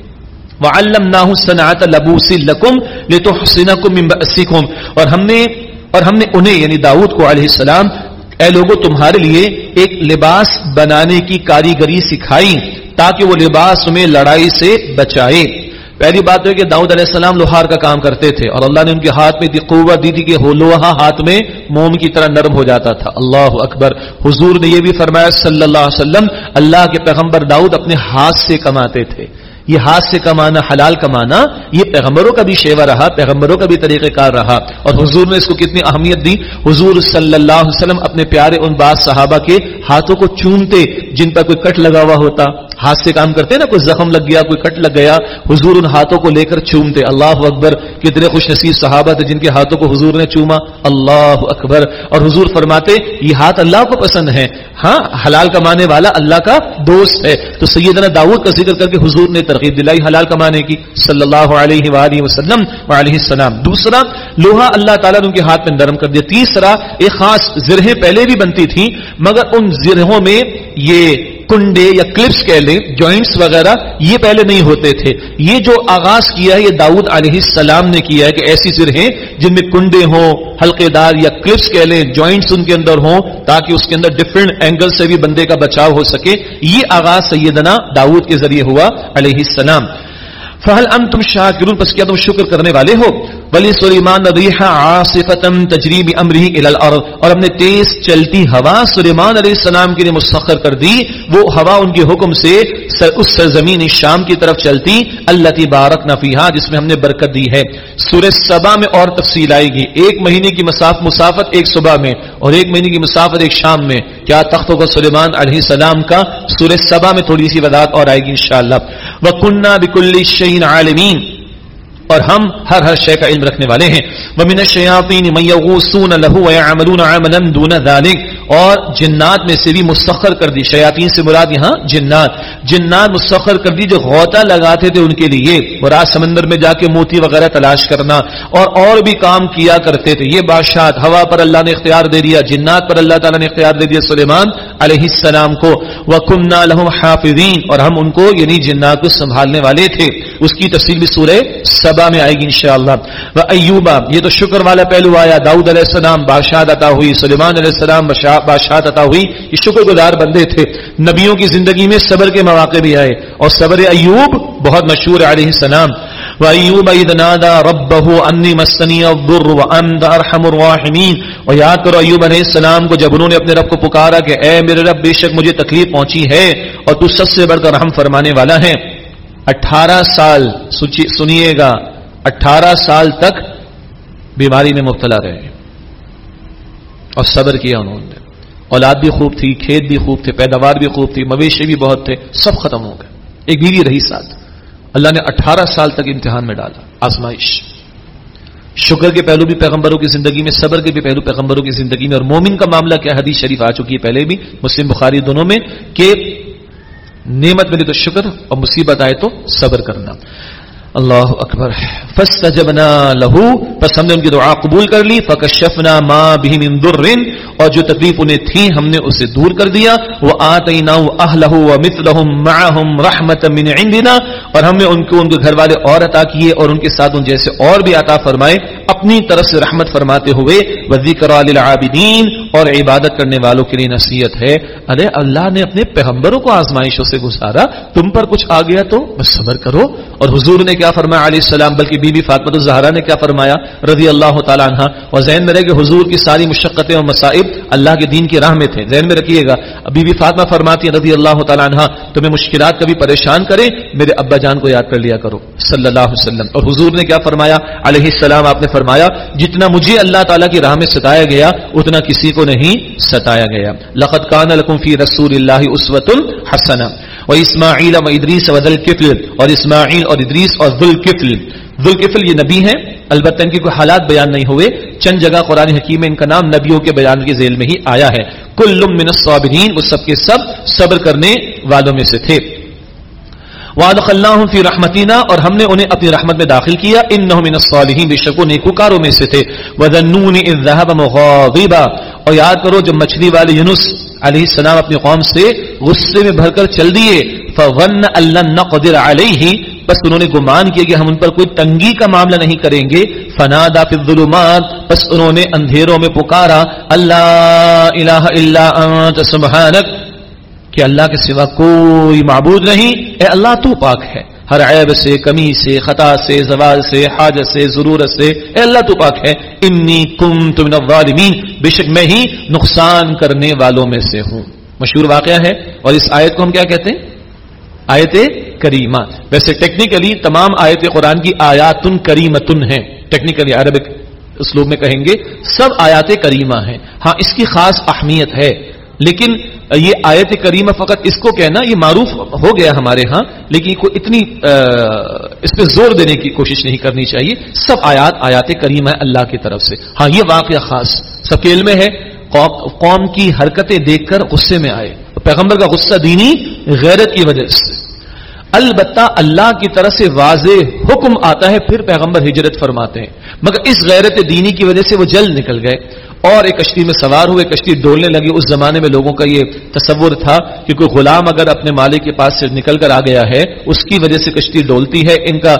وَعَلَّمْنَاهُ صَنَعَةَ لَبُوسِ لَكُمْ لِتُحْسِنَكُمْ مِنْ بَأْسِكُمْ۔ اور ہم نے اور ہم نے انہیں یعنی داؤد کو علیہ السلام اے لوگوں تمہارے لیے ایک لباس بنانے کی کاریگری سکھائی تاکہ وہ لباس تمہیں لڑائی سے بچائے۔ پہلی بات ہے کہ داؤد علیہ السلام لوہار کا کام کرتے تھے اور اللہ نے ان کے ہاتھ میں قوت دی تھی کہ لوہا ہاتھ میں موم کی طرح نرم ہو جاتا تھا۔ اللہ اکبر۔ حضور نے یہ بھی فرمایا صلی اللہ علیہ وسلم، اللہ کے پیغمبر داؤد اپنے ہاتھ سے کماتے تھے۔ یہ ہاتھ سے کمانا حلال کمانا یہ پیغمبروں کا بھی شیوا رہا، پیغمبروں کا بھی طریقہ کار رہا۔ اور حضور نے اس کو کتنی اہمیت دی؟ حضور صلی اللہ علیہ وسلم اپنے پیارے ان بعض صحابہ کے ہاتھوں کو چونتے، جن پر کوئی کٹ لگا ہوا ہوتا۔ ہاتھ سے کام کرتے نا، کوئی زخم لگ گیا، کوئی کٹ لگ گیا، حضور ان ہاتھوں کو لے کر چومتے۔ اللہ اکبر، کتنے خوش نصیب صحابہ تھے جن کے ہاتھوں کو حضور نے چوما۔ اللہ اکبر۔ اور حضور فرماتے، یہ ہاتھ اللہ کو پسند ہے ہاں حلال کمانے والا اللہ کا دوست ہے۔ تو سیدنا داود کا ذکر کر کے حضور نے ترغیب دلائی حلال کمانے کی، صلی اللہ علیہ وآلہ وسلم وعلیہ السلام۔ دوسرا، لوہا اللہ تعالیٰ نے ان کے ہاتھ میں نرم کر دیا۔ تیسرا، ایک خاص زرہیں پہلے بھی بنتی تھیں، مگر ان زرہوں میں یہ کنڈے یا کلپس کہہ لیں جوائنٹس وغیرہ، یہ پہلے نہیں ہوتے تھے۔ یہ جو آغاز کیا ہے، یہ داؤد علیہ السلام نے کیا ہے کہ ایسی سرہیں جن میں کنڈے ہوں ہلکے دار یا کلپس کہہ لیں جوائنٹس ان کے اندر ہوں تاکہ اس کے اندر ڈفرنٹ اینگل سے بھی بندے کا بچاؤ ہو سکے۔ یہ آغاز سیدنا داؤد کے ذریعے ہوا علیہ السلام۔ فہل ان تم شاہ پس کیا تم شکر کرنے والے ہو؟ ولی سلیمان تجریب امری اور ہم نے تیز چلتی ہوا سلیمان علیہ السلام کے لیے مسخر کر دی۔ وہ ہوا ان کے حکم سے اس سرزمین شام کی طرف چلتی۔ اللہ تبارک نفیحہ جس میں ہم نے برکت دی ہے۔ سورہ سبا میں اور تفصیل آئے گی۔ ایک مہینے کی مساف، مسافت ایک صبح میں، اور ایک مہینے کی مسافت ایک شام میں۔ کیا تخت ہوگا سلیمان علیہ السلام کا؟ سورہ سبا میں تھوڑی سی وضاحت اور آئے گی انشاءاللہ۔ وکنہ بکل الشین عالمین اور ہم ہر ہر شے کا علم رکھنے والے ہیں۔ وَمِنَ الشَّيَاطِينِ مَن يَغُوصُونَ لَهُ وَيَعْمَلُونَ عَمَلًا دُونَ ذَلِكَ اور جنات میں سے بھی مسخر کر دی، شیاطین سے مراد یہاں جنات۔ جنات مسخر کر دی جو غوطہ لگاتے تھے ان کے لیے۔ مراد سمندر میں جا کے موتی وغیرہ تلاش کرنا اور اور بھی کام کیا کرتے تھے۔ یہ بادشاہ ہوا پر اللہ نے اختیار دے دیا، جنات پر اللہ تعالیٰ نے اختیار دے دیا سلیمان علیہ السلام کو۔ وَكُنَّا لَهُمْ حَافِظِينَ۔ اور ہم ان کو یعنی جنات کو سنبھالنے والے تھے۔ اس کی تفصیل بھی سورہ سبا میں آئے گی انشاءاللہ۔ وہ ایوبا یہ تو شکر والا پہلو آیا۔ داؤد علیہ السلام، بادشاہ عطا ہوئی۔ سلیمان علیہ السلام بادشاہ عطا ہوئی یہ شکر گزار بندے تھے۔ نبیوں کی زندگی میں صبر کے مواقع بھی آئے اور صبر ایوب بہت مشہور علیہ السلام۔ وَأَيُّوبَ إِذْ نَادَى رَبَّهُ أَنِّي مَسَّنِيَ الضُّرُّ وَأَنْتَ أَرْحَمُ الرَّاحِمِينَ اور یاد کرو ایوب علیہ السلام کو جب انہوں نے اپنے رب کو پکارا کہ اے میرے رب، بے شک مجھے تکلیف پہنچی ہے اور تو سب سے بڑھ کر رحم فرمانے والا ہے۔ اٹھارہ سال سنیے گا، اٹھارہ سال تک بیماری میں مبتلا رہے اور صبر کیا انہوں نے۔ اولاد بھی خوب تھی، کھیت بھی خوب تھے، پیداوار بھی خوب تھی، مویشی بھی بہت تھے، سب ختم ہو گئے۔ ایک بیوی رہی ساتھ۔ اللہ نے اٹھارہ سال تک امتحان میں ڈالا، آزمائش۔ شکر کے پہلو بھی پیغمبروں کی زندگی میں، صبر کے بھی پہلو پیغمبروں کی زندگی میں۔ اور مومن کا معاملہ کیا، حدیث شریف آ چکی ہے پہلے بھی، مسلم، بخاری دونوں میں، کہ نعمت ملی تو شکر اور مصیبت آئے تو صبر کرنا۔ اللہ اکبر۔ فاستجبنا له پس ہم نے ان کی دعا قبول کر لی فکشفنا ما به من ضر اور جو تکلیف انہیں تھی ہم نے اسے دور کر دیا۔ وہ آتینا اهله ومثلهم معهم رحمتا من عندنا۔ اور ہم نے ان کو ان کے گھر والے اور عطا کیے، اور ان کے ساتھ ان جیسے اور بھی عطا فرمائے۔ اپنی طرف سے رحمت فرماتے ہوئے وذکر للعابدین اور عبادت کرنے والوں کے لیے نصیحت ہے۔ ارے اللہ نے اپنے پیغمبروں کو آزمائشوں سے گزارا، تم پر کچھ آ گیا تو بس صبر کرو۔ اور حضور نے کیا فرمایا علیہ السلام، بلکہ بی بی فاطمت الزہرا نے کیا فرمایا؟ رضی اللہ تعالیٰ عنہ، اور ذہن میں رہے کہ حضور کی ساری مشقتیں اور مصائب اللہ کے دین کی راہ میں تھے۔ ذہن میں رکھیے گا بی بی فاطمہ فرماتی ہیں رضی اللہ تعالیٰ عنہ، تمہیں مشکلات کبھی پریشان کرے میرے ابا جان کو یاد کر لیا کرو۔ صلی اللہ علیہ وسلم۔ اور حضور نے کیا فرمایا؟ علیہ السلام، آپ نے فرمایا، جتنا مجھے اللہ تعالیٰ کی راہ میں ستایا گیا، اتنا کسی کو نہیں ستایا گیا۔ لقت کان لکم فی رسول اللہ اسوت الحسن و اسماعیل و ادریس و ذلکفل اور اسماعیل اور ادریس اور ذلکفل ذلکفل یہ نبی ہیں۔ البتہ ان کے کوئی حالات بیان نہیں ہوئے۔ چند جگہ قرآن حکیم میں ان کا نام نبیوں کے بیان کے ذیل میں ہی آیا ہے۔ کل من الصابرین، وہ سب کے سب صبر کرنے والوں میں سے تھے۔ وَأَدْخَلْنَاهُمْ فِي رَحْمَتِنَا، اور ہم نے انہیں اپنی رحمت میں داخل کیا۔ انہم من الصالحین بے شک وہ نیکوکاروں میں سے تھے۔ وَذَنُّونِ اِذْ ذَهَبَ اور یاد کرو، جب مچھلی والے یونس علیہ السلام اپنی قوم سے غصے میں بھر کر چل دیے، فَظَنَّ أَلَّن نَقْدِرَ عَلَيْهِ۔ بس انہوں نے گمان کیا کہ ہم ان پر کوئی تنگی کا معاملہ نہیں کریں گے۔ فنادا فی الظلمات، بس انہوں نے اندھیروں میں پکارا۔ اللہ الہ الا انت، سبحانک۔ کہ اللہ کے سوا کوئی معبود نہیں۔ اے اللہ تو پاک ہے۔ ہر عیب سے، کمی سے، خطا سے، زوال سے، حاجت سے، ضرورت سے۔ اے اللہ تو پاک ہے۔ انی کم تم الظالمین۔ بے شک میں ہی نقصان کرنے والوں میں سے ہوں۔ مشہور واقعہ ہے۔ اور اس آیت کو ہم کیا کہتے ہیں؟ آیت کریمہ۔ ویسے ٹیکنیکلی تمام آیت قرآن کی آیاتن کریمتن ہیں۔ ٹیکنیکلی عربک اسلوب میں کہیں گے، سب آیات کریمہ ہیں۔ ہاں اس کی خاص اہمیت ہے۔ لیکن یہ آیت کریمہ فقط اس کو کہنا، یہ معروف ہو گیا ہمارے ہاں لیکن کوئی اتنی اس پہ زور دینے کی کوشش نہیں کرنی چاہیے۔ سب آیات آیات کریمہ ہے اللہ کی طرف سے۔ ہاں یہ واقعہ خاص سکیل میں ہے۔ قوم کی حرکتیں دیکھ کر غصے میں آئے۔ پیغمبر کا غصہ دینی غیرت کی وجہ سے۔ البتہ اللہ کی طرف سے واضح حکم آتا ہے، پھر پیغمبر ہجرت فرماتے ہیں۔ مگر اس غیرت دینی کی وجہ سے وہ جلد نکل گئے۔ اور ایک کشتی میں سوار ہوئے، کشتی ڈولنے لگی۔ اس زمانے میں لوگوں کا یہ تصور تھا کہ کوئی غلام اگر اپنے مالک کے پاس سے نکل کر آ گیا ہے، اس کی وجہ سے کشتی ڈولتی ہے۔ ان کا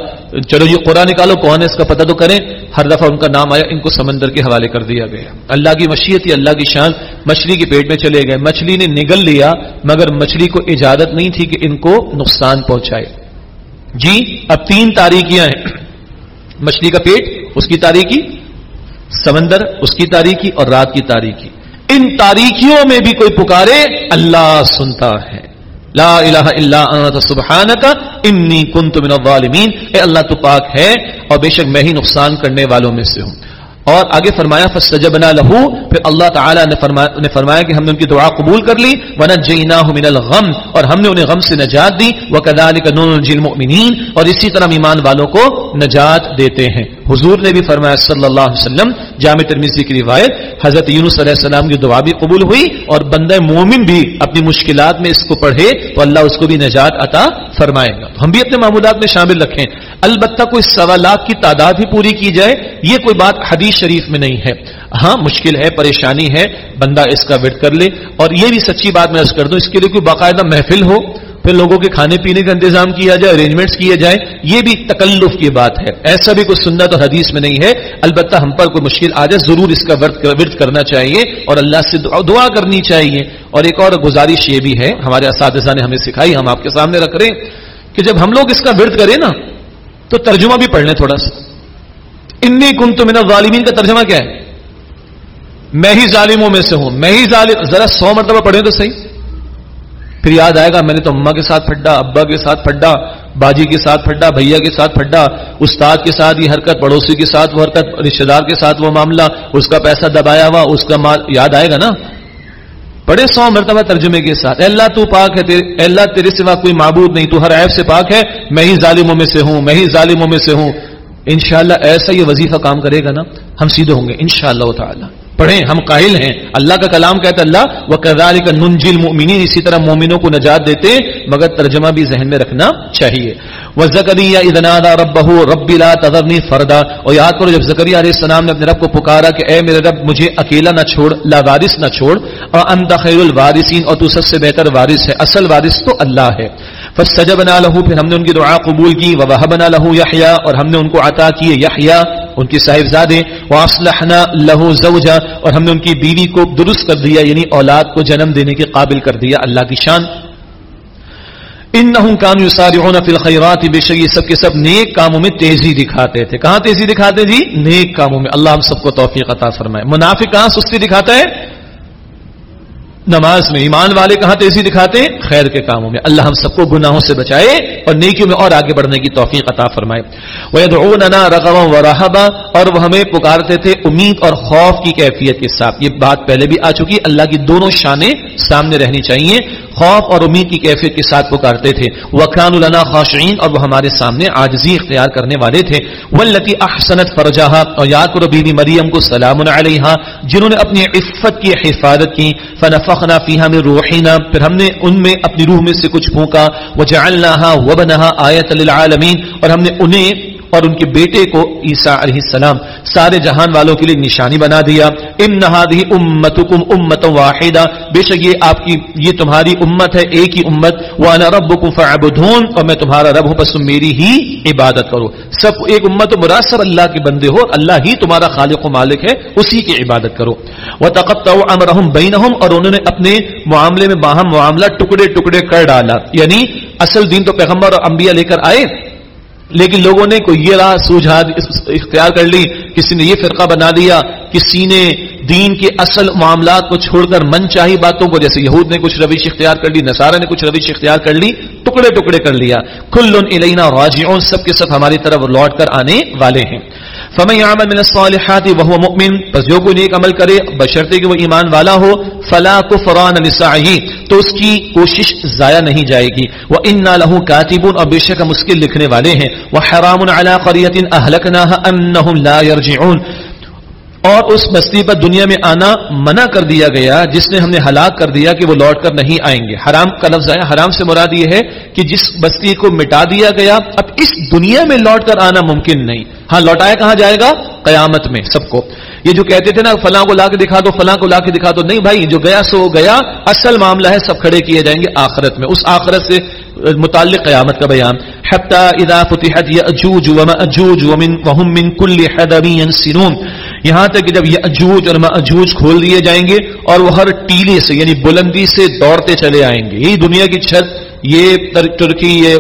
چلو یہ قرآن نکالو، کون ہے؟ اس کا پتہ تو کریں۔ ہر دفعہ ان کا نام آیا، ان کو سمندر کے حوالے کر دیا گیا۔ اللہ کی مشیت تھی اللہ کی شان۔ مچھلی کے پیٹ میں چلے گئے۔ مچھلی نے نگل لیا، مگر مچھلی کو اجازت نہیں تھی کہ ان کو نقصان پہنچائے۔ جی اب تین تاریخیاں ہیں۔ مچھلی کا پیٹ، اس کی تاریخی سمندر اس کی تاریخی اور رات کی تاریخی۔ ان تاریخیوں میں بھی کوئی پکارے اللہ سنتا ہے۔ لا الہ الا انت سبحانک انی کنت من الظالمین۔ اے اللہ تو پاک ہے اور بے شک میں ہی نقصان کرنے والوں میں سے ہوں۔ اور آگے فرمایا فسجبنا لہو۔ پھر اللہ تعالی نے فرمایا, نے فرمایا کہ ہم نے ان کی دعا قبول کر لی۔ ونجیناہ من الغم۔ اور ہم نے انہیں غم سے نجات دی۔ وکذالک ننجی المؤمنین اور اسی طرح ایمان والوں کو نجات دیتے ہیں۔ حضور نے بھی فرمایا صلی اللہ علیہ وسلم، جامع ترمیزی کی روایت، حضرت یونس علیہ السلام کی دعا بھی قبول ہوئی اور بندہ مومن بھی اپنی مشکلات میں اس کو پڑھے تو اللہ اس کو بھی نجات عطا فرمائے گا۔ ہم بھی اپنے معمولات میں شامل رکھیں۔ البتہ کوئی سوا لاکھ کی تعداد بھی پوری کی جائے، یہ کوئی بات حدیث شریف میں نہیں ہے۔ ہاں مشکل ہے، پریشانی ہے، بندہ اس کا ورد کر لے اور یہ بھی سچی بات میں کر دوں، اس کے لیے کوئی باقاعدہ محفل ہو پھر لوگوں کے کھانے پینے کا انتظام کیا جائے ارینجمنٹس کیے جائے یہ بھی تکلف کی بات ہے۔ ایسا بھی کوئی سنت اور حدیث میں نہیں ہے۔ البتہ ہم پر کوئی مشکل آ جائے، ضرور اس کا ورد کرنا چاہیے اور اللہ سے دعا کرنی چاہیے۔ اور ایک اور گزارش یہ بھی ہے، ہمارے اساتذہ نے ہمیں سکھائی، ہم آپ کے سامنے رکھ رہے ہیں کہ جب ہم لوگ اس کا ورد کریں نا، تو ترجمہ بھی پڑھ لیں تھوڑا سا۔ انی کن تو میرا ظالمین کا ترجمہ کیا ہے؟ میں ہی ظالموں میں سے ہوں۔ میں ہی ظالم، ذرا سو مرتبہ پڑھیں تو صحیح۔ پھر یاد آئے گا، میں نے تو اما کے ساتھ پھڈا، ابا کے ساتھ پھڈا، باجی کے ساتھ پھڈا، بھیا کے ساتھ پھڈا، استاد کے ساتھ یہ حرکت، پڑوسی کے ساتھ وہ حرکت رشتے دار کے ساتھ وہ معاملہ، اس کا پیسہ دبایا ہوا، اس کا مال، یاد آئے گا نا؟ بڑے سو مرتبہ ترجمے کے ساتھ اللہ تو پاک ہے، تیرے اللہ تیرے سوا کوئی معبود نہیں، تو ہر عیب سے پاک ہے، میں ہی ظالموں میں سے ہوں، میں ہی ظالموں میں سے ہوں۔ انشاءاللہ ایسا یہ وظیفہ کام کرے گا نا، ہم سیدھے ہوں گے، انشاءاللہ تعالی۔ پڑھیں، ہم قائل ہیں۔ اللہ کا کلام کہتا اللہ وہ کردار کا ننجل مومنین اسی طرح مومنوں کو نجات دیتے، مگر ترجمہ بھی ذہن میں رکھنا چاہیے۔ وہ زکریہ ادنادا رب رب لا تذرنی فردا۔ اور یاد کرو، جب زکریہ علیہ السلام نے اپنے رب کو پکارا کہ، اے میرے رب، مجھے اکیلا نہ چھوڑ، لا وارث نہ چھوڑ اور انت خیر الوارثین اور تو سب سے بہتر وارث ہے۔ اصل وارث تو اللہ ہے۔ فسجبنا له، پھر ہم نے ان کی دعا قبول کی۔ ووهبنا له يحيى اور ہم نے ان کو عطا کیے یحییٰ ان کی صاحبزادے واصلحنا له زوجا، اور ہم نے ان کی بیوی کو درست کر دیا یعنی اولاد کو جنم دینے کے قابل کر دیا، اللہ کی شان۔ انہم کانوا یسارعون فی الخیرات بے شک یہ سب کے سب نیک کاموں میں تیزی دکھاتے تھے۔ کہاں تیزی دکھاتے جی؟ نیک کاموں میں۔ اللہ ہم سب کو توفیق عطا فرمائے۔ منافق کہاں سستی دکھاتا ہے؟ نماز میں ایمان والے کہاں تیزی دکھاتے ہیں؟ خیر کے کاموں میں۔ اللہ ہم سب کو گناہوں سے بچائے اور نیکیوں میں اور آگے بڑھنے کی توفیق عطا فرمائے۔ وَيَدْعُونَنَا رَغَوًا وَرَحَبًا۔ اور وہ ہمیں پکارتے تھے امید اور خوف کی کیفیت کے ساتھ۔ یہ بات پہلے بھی آ چکی۔ اللہ کی دونوں شانیں سامنے رہنی چاہیے۔ خوف اور امید کی کیفیت کے ساتھ پکارتے تھے۔ وَكَانُ لَنَا خَاشِعِينَ، اور وہ ہمارے سامنے عاجزی اختیار کرنے والے تھے۔ وَالَّتِي أَحْسَنَتْ فَرْجَهَا، اور یاد کرو بی بی مریم کو سلام علیہا، جنہوں نے اپنی عفت کی حفاظت کی۔ فنفخنا فیہا من روحینا پھر ہم نے ان میں اپنی روح میں سے کچھ پھونکا۔ وجعلناها وبنها آیت للعالمین اور ہم نے انہیں اور ان کے بیٹے کو عیسیٰ علیہ السلام سارے جہان والوں کے لیے نشانی بنا دیا۔ ام نہادی امتکم امت واحدہ بے شک یہ آپ کی یہ تمہاری امت ہے، ایک ہی امت۔ وانا ربکم فعبدون اور میں تمہارا رب ہوں بس میری ہی عبادت کرو۔ سب ایک امت مراسر اللہ کے بندے ہو۔ اللہ ہی تمہارا خالق و مالک ہے، اسی کی عبادت کرو۔ وتقطعوا امرهم بینہم اور انہوں نے اپنے معاملے میں باہم معاملہ ٹکڑے ٹکڑے کر ڈالا۔ یعنی اصل دین تو پیغمبر اور انبیاء لے کر آئے۔ لیکن لوگوں نے کوئی یہ راہ سوجھا اختیار کر لی کسی نے یہ فرقہ بنا دیا کسی نے دین کے اصل معاملات کو چھوڑ کر من چاہی باتوں کو، جیسے یہود نے کچھ رویش اختیار کر لی، نصارہ نے کچھ رویش اختیار کر لی، ٹکڑے ٹکڑے کر لیا۔ کل الینا راجعون، سب کے سب ہماری طرف لوٹ کر آنے والے ہیں۔ فمن يعمل من الصالحات وهو مؤمن، پس جو کوئی نیک عمل کرے، بشرطے کہ وہ ایمان والا ہو، فلا كفران لسعيه تو اس کی کوشش ضائع نہیں جائے گی۔ وانا له كاتبون، اور بے شک ہم اس کے لکھنے والے ہیں۔ وحرام على قريه اهلكناها انهم لا يرجعون۔ اور اس بستی پر دنیا میں آنا منع کر دیا گیا، جس نے ہم نے ہلاک کر دیا کہ وہ لوٹ کر نہیں آئیں گے۔ حرام کا لفظ آیا، حرام سے مراد یہ ہے کہ جس بستی کو مٹا دیا گیا، اب اس دنیا میں لوٹ کر آنا ممکن نہیں۔ ہاں لوٹایا کہاں جائے گا؟ قیامت میں سب کو۔ یہ جو کہتے تھے نا، فلاں کو لا کے دکھا دو، فلاں کو لا کے دکھا دو، نہیں بھائی، جو گیا سو گیا، اصل معاملہ ہے سب کھڑے کیے جائیں گے آخرت میں۔ اس آخرت سے متعلق قیامت کا بیان۔ حتی اذا فتحت یأجوج ومأجوج ومن، وهم من کل حدب ينسلون یہاں تک کہ جب یہ اجوج اور مجوج کھول دیے جائیں گے اور وہ ہر ٹیلے سے یعنی بلندی سے دوڑتے چلے آئیں گے، یہی دنیا کی چھت یہ ترکی، یہ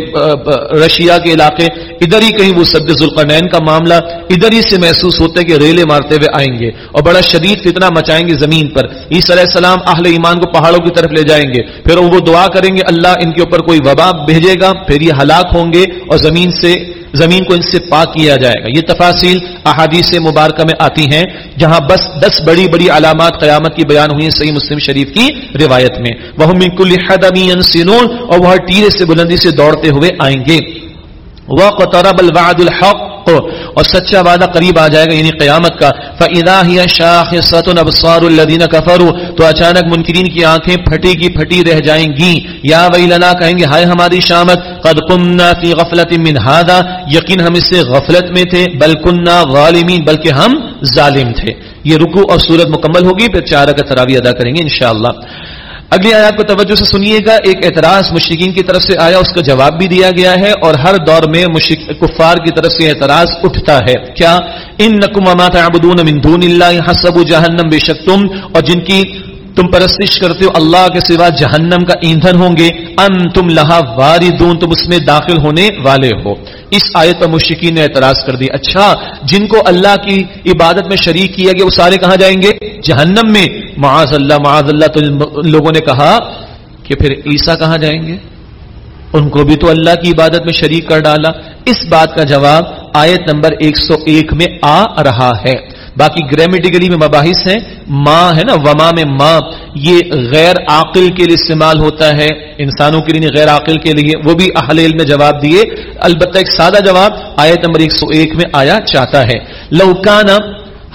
رشیا کے علاقے، ادھر ہی کہیں وہ سد ذوالقرنین کا معاملہ، ادھر ہی سے محسوس ہوتا ہے کہ ریلے مارتے ہوئے آئیں گے اور بڑا شدید فتنہ مچائیں گے زمین پر۔ عیسی علیہ السلام اہل ایمان کو پہاڑوں کی طرف لے جائیں گے۔ پھر وہ دعا کریں گے، اللہ ان کے اوپر کوئی وبا بھیجے گا، پھر یہ ہلاک ہوں گے اور زمین سے، زمین کو ان سے پاک کیا جائے گا۔ یہ تفاصیل احادیث مبارکہ میں آتی ہیں، جہاں بس دس بڑی بڑی علامات قیامت کی بیان ہوئی صحیح مسلم شریف کی روایت میں۔ وہ کل سنون اور وہ اور ٹیرے سے بلندی سے دوڑتے ہوئے آئیں گے۔ وقترب الوعد الحق، اور سچا وعدہ قریب آ جائے گا یعنی قیامت کا۔ فَإِذَا هِيَ شَاخِصَةٌ أَبْصَارُ الَّذِينَ كَفَرُوا، تو اچانک منکرین کی آنکھیں پھٹی کی پھٹی رہ جائیں گی۔ یا ویلنا، کہیں گے، ہائے ہماری شامت، قد قمنا فی غفلت من هذا۔ یقین ہم اس سے غفلت میں تھے، بل کننا غالمین بلکہ ہم ظالم تھے۔ یہ رکو اور صورت مکمل ہوگی، پھر چار رکعت تراوی ادا کریں گے انشاءاللہ۔ اگلی آیات کو توجہ سے سنیے گا۔ ایک اعتراض مشرقین کی طرف سے آیا، اس کا جواب بھی دیا گیا ہے اور ہر دور میں کفار کی طرف سے اعتراض اٹھتا ہے۔ کیا؟ ان نقم من دون اللہ حسب جہنم بے شک تم اور جن کی تم پرستش کرتے ہو، اللہ کے سوا جہنم کا ایندھن ہوں گے۔ ان تم لہا واردون، تم اس میں داخل ہونے والے ہو۔ اس آیت پر مشکین نے اعتراض کر دی اچھا جن کو اللہ کی عبادت میں شریک کیا گیا، وہ سارے کہاں جائیں گے؟ جہنم میں۔ معاذ اللہ معاذ اللہ، تو لوگوں نے کہا کہ پھر عیسا کہاں جائیں گے؟ ان کو بھی تو اللہ کی عبادت میں شریک کر ڈالا۔ اس بات کا جواب آیت نمبر ایک سو ایک میں آ رہا ہے۔ باقی گرامیٹیکلی میں مباحث ہیں، ماں ہے نا، وما میں ماں، یہ غیر عاقل کے لیے استعمال ہوتا ہے، انسانوں کے لیے غیر عاقل کے لیے، وہ بھی اہل علم نے جواب دیے۔ البتہ ایک سادہ جواب آیت نمبر ایک سو ایک میں آیا چاہتا ہے۔ لوکانا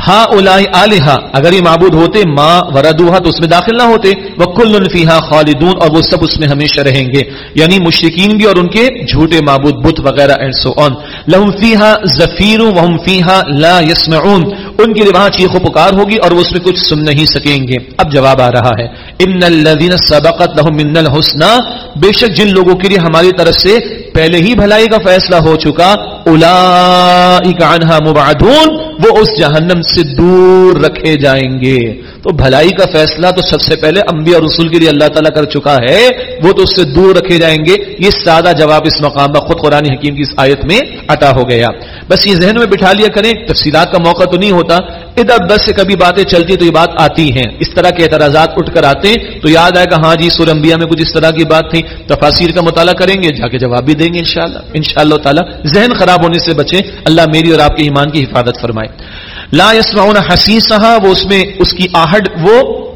ہا الا اگر یہ معبود ہوتے، ماں وردوہا تو اس میں داخل نہ ہوتے وہ کل الفیحا خالدون، اور وہ سب اس میں ہمیشہ رہیں گے۔ یعنی مشرقین بھی اور ان کے جھوٹے معبود، بت وغیرہ اینڈ سو آن لہم فیحا ظفیر وہم فیحا لا یسمعون۔ ان کی رواں چیخ و پکار ہوگی اور وہ اس میں کچھ سن نہیں سکیں گے۔ اب جواب آ رہا ہے۔ ان الذین سبقت لهم من الحسنى۔ بے شک جن لوگوں کے لیے ہماری طرف سے پہلے ہی بھلائی کا فیصلہ ہو چکا۔ اولئک عنها مبعدون۔ وہ اس جہنم سے دور رکھے جائیں گے۔ تو بھلائی کا فیصلہ تو سب سے پہلے انبیاء اور رسول کے لیے اللہ تعالیٰ کر چکا ہے، وہ تو اس سے دور رکھے جائیں گے۔ یہ سادہ جواب اس مقام پر خود قرآن حکیم کی اس آیت میں عطا ہو گیا۔ بس یہ ذہن میں بٹھا لیا کریں، تفصیلات کا موقع تو نہیں ہوتا۔ ادھر ادھر سے کبھی باتیں چلتی تو یہ بات آتی ہیں۔ اس طرح کے اعتراضات اٹھ کر آتے ہیں۔ تو یاد آئے گا ہاں جی سور انبیاء میں کچھ اس طرح کی بات تھی۔ تفاصیر کا مطالعہ کریں گے، جا کے جواب بھی دیں گے انشاءاللہ۔ انشاءاللہ تعالی، ذہن خراب ہونے سے بچیں۔ اللہ میری اور آپ کے ایمان کی حفاظت فرمائے۔ لا يسمعون حسیسها وہ اس میں اس کی آہٹ، وہ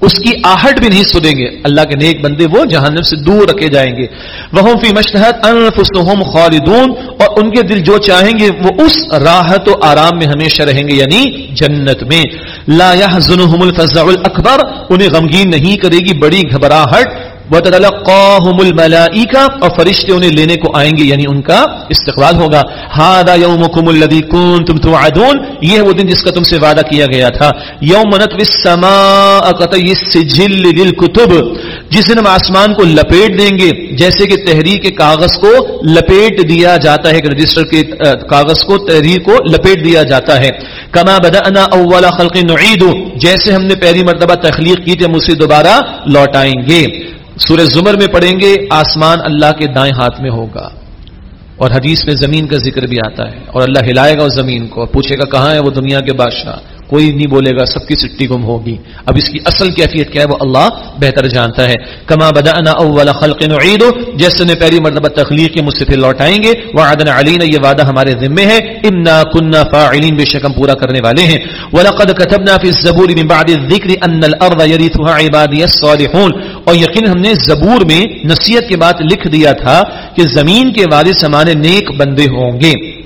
اس کی آہٹ بھی نہیں سنیں گے۔ اللہ کے نیک بندے وہ جہنم سے دور رکھے جائیں گے۔ وہ فی مشتحت انفسهم خالدون، اور ان کے دل جو چاہیں گے، وہ اس راحت و آرام میں ہمیشہ رہیں گے یعنی جنت میں۔ لا يحزنهم الفزع الاکبر انہیں غمگین نہیں کرے گی بڑی گھبراہٹ۔ وَتَتَلَقَّاهُمُ الْمَلَائِكَةُ اور فرشتے انہیں لینے کو آئیں گے یعنی ان کا استقبال ہوگا۔ هَذَا يَوْمُكُمُ الَّذِي كُنْتُمْ تُوعَدُونَ۔ یہ ہے وہ دن جس کا تم سے وعدہ کیا گیا تھا۔ يَوْمَ نَطْوِ السَّمَاءَ قَطَيِّ السِّجِلِّ لِلْكُتُبِ۔ جس دن ہم آسمان کو لپیٹ دیں گے، جیسے کہ تحریر کے کاغذ کو لپیٹ دیا جاتا ہے رجسٹر کے کاغذ کو، تحریر کو لپیٹ دیا جاتا ہے۔ کما بدأنا اول خلق نعید جیسے ہم نے پہلی مرتبہ تخلیق کی تھی ہم اسے دوبارہ لوٹائیں گے۔ سورہ زمر میں پڑھیں گے، آسمان اللہ کے دائیں ہاتھ میں ہوگا۔ اور حدیث میں زمین کا ذکر بھی آتا ہے۔ اور اللہ ہلائے گا اس زمین کو، اور پوچھے گا کہاں ہے وہ دنیا کے بادشاہ۔ کوئی نہیں بولے گا سب کی سٹی گم ہوگی۔ اب اس کی اصل کیفیت کیا ہے وہ اللہ بہتر جانتا ہے۔ کما بدانا اول خلق نعید جیسے نے پہلی مرتبہ تخلیق کے مجھ سے پھر لوٹائیں گے۔ وعدنا علینا، یہ وعدہ ہمارے ذمے ہے۔ انا كنا فاعلین، بے شک ہم پورا کرنے والے ہیں۔ ولقد كتبنا في الزبور من بعد الذکر ان الارض يرثها عبادی الصالحون۔ اور یقین ہم نے زبور میں نصیحت کے بعد لکھ دیا تھا کہ زمین کے وارث ہمارے نیک بندے ہوں گے۔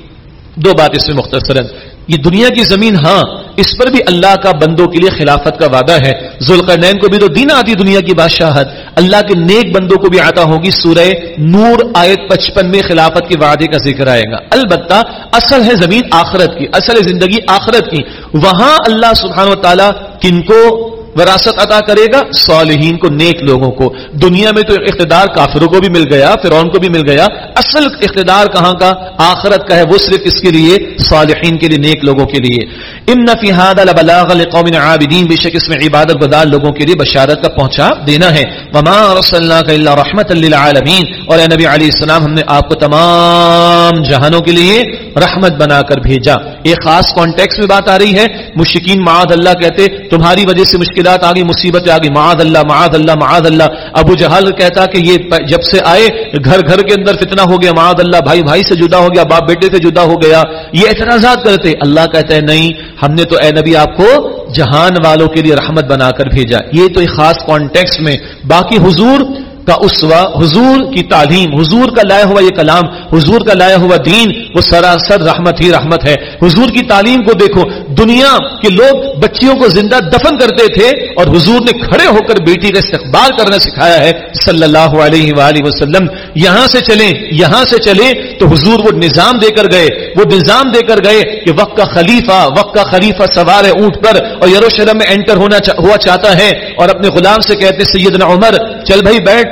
دو بات اس میں مختصرا یہ دنیا کی زمین ہاں اس پر بھی اللہ کا بندوں کے لیے خلافت کا وعدہ ہے۔ ذوالقرنین کو بھی تو دین آتی دنیا کی بادشاہت۔ اللہ کے نیک بندوں کو بھی عطا ہوگی۔ سورہ نور آیت پچپن میں خلافت کے وعدے کا ذکر آئے گا۔ البتہ اصل ہے زمین آخرت کی، اصل ہے زندگی آخرت کی۔ وہاں اللہ سبحانہ و تعالیٰ کن کو وراثت عطا کرے گا، صالحین کو، نیک لوگوں کو۔ دنیا میں تو اقتدار کافروں کو بھی مل گیا، فرعون کو بھی مل گیا۔ اصل اقتدار کہاں کا؟ آخرت کا ہے، وہ صرف اس کے لیے، صالحین کے لیے، نیک لوگوں کے لیے۔ ان نفیحاد البلاغ لقوم عابدین، بے شک اس میں عبادت گدار لوگوں کے لیے بشارت کا پہنچا دینا ہے۔ وما رسلناک الا رحمت للعالمین اور اے نبی علیہ السلام، ہم نے آپ کو تمام جہانوں کے لیے رحمت بنا کر بھیجا۔ ایک خاص کانٹیکس میں بات آ رہی ہے مشکین معاذ اللہ کہتے، تمہاری وجہ سے مشکل مشکلات آ گئی مصیبت آ گئی، معاذ اللہ معاذ اللہ معاذ اللہ۔ ابو جہل کہتا کہ یہ جب سے آئے، گھر گھر کے اندر فتنہ ہو گیا، معاذ اللہ، بھائی بھائی سے جدا ہو گیا، باپ بیٹے سے جدا ہو گیا۔ یہ اعتراضات کرتے، اللہ کہتا ہے نہیں، ہم نے تو اے نبی آپ کو جہان والوں کے لیے رحمت بنا کر بھیجا۔ یہ تو ایک خاص کانٹیکس میں، باقی حضور کا اسوا حضور کی تعلیم، حضور کا لایا ہوا یہ کلام، حضور کا لایا ہوا دین، وہ سراسر رحمت ہی رحمت ہے۔ حضور کی تعلیم کو دیکھو دنیا کے لوگ بچیوں کو زندہ دفن کرتے تھے اور حضور نے کھڑے ہو کر بیٹی کا استقبال کرنا سکھایا ہے۔ صلی اللہ علیہ وآلہ وسلم، یہاں سے چلیں، یہاں سے چلیں۔ تو حضور وہ نظام دے کر گئے۔ وہ نظام دے کر گئے کہ وقت کا خلیفہ، وقت کا خلیفہ سوار ہے اونٹ پر اور یروشلم میں انٹر ہونا ہوا چاہتا ہے۔ اور اپنے غلام سے کہتے سیدنا عمر، چل بھائی بیٹھ۔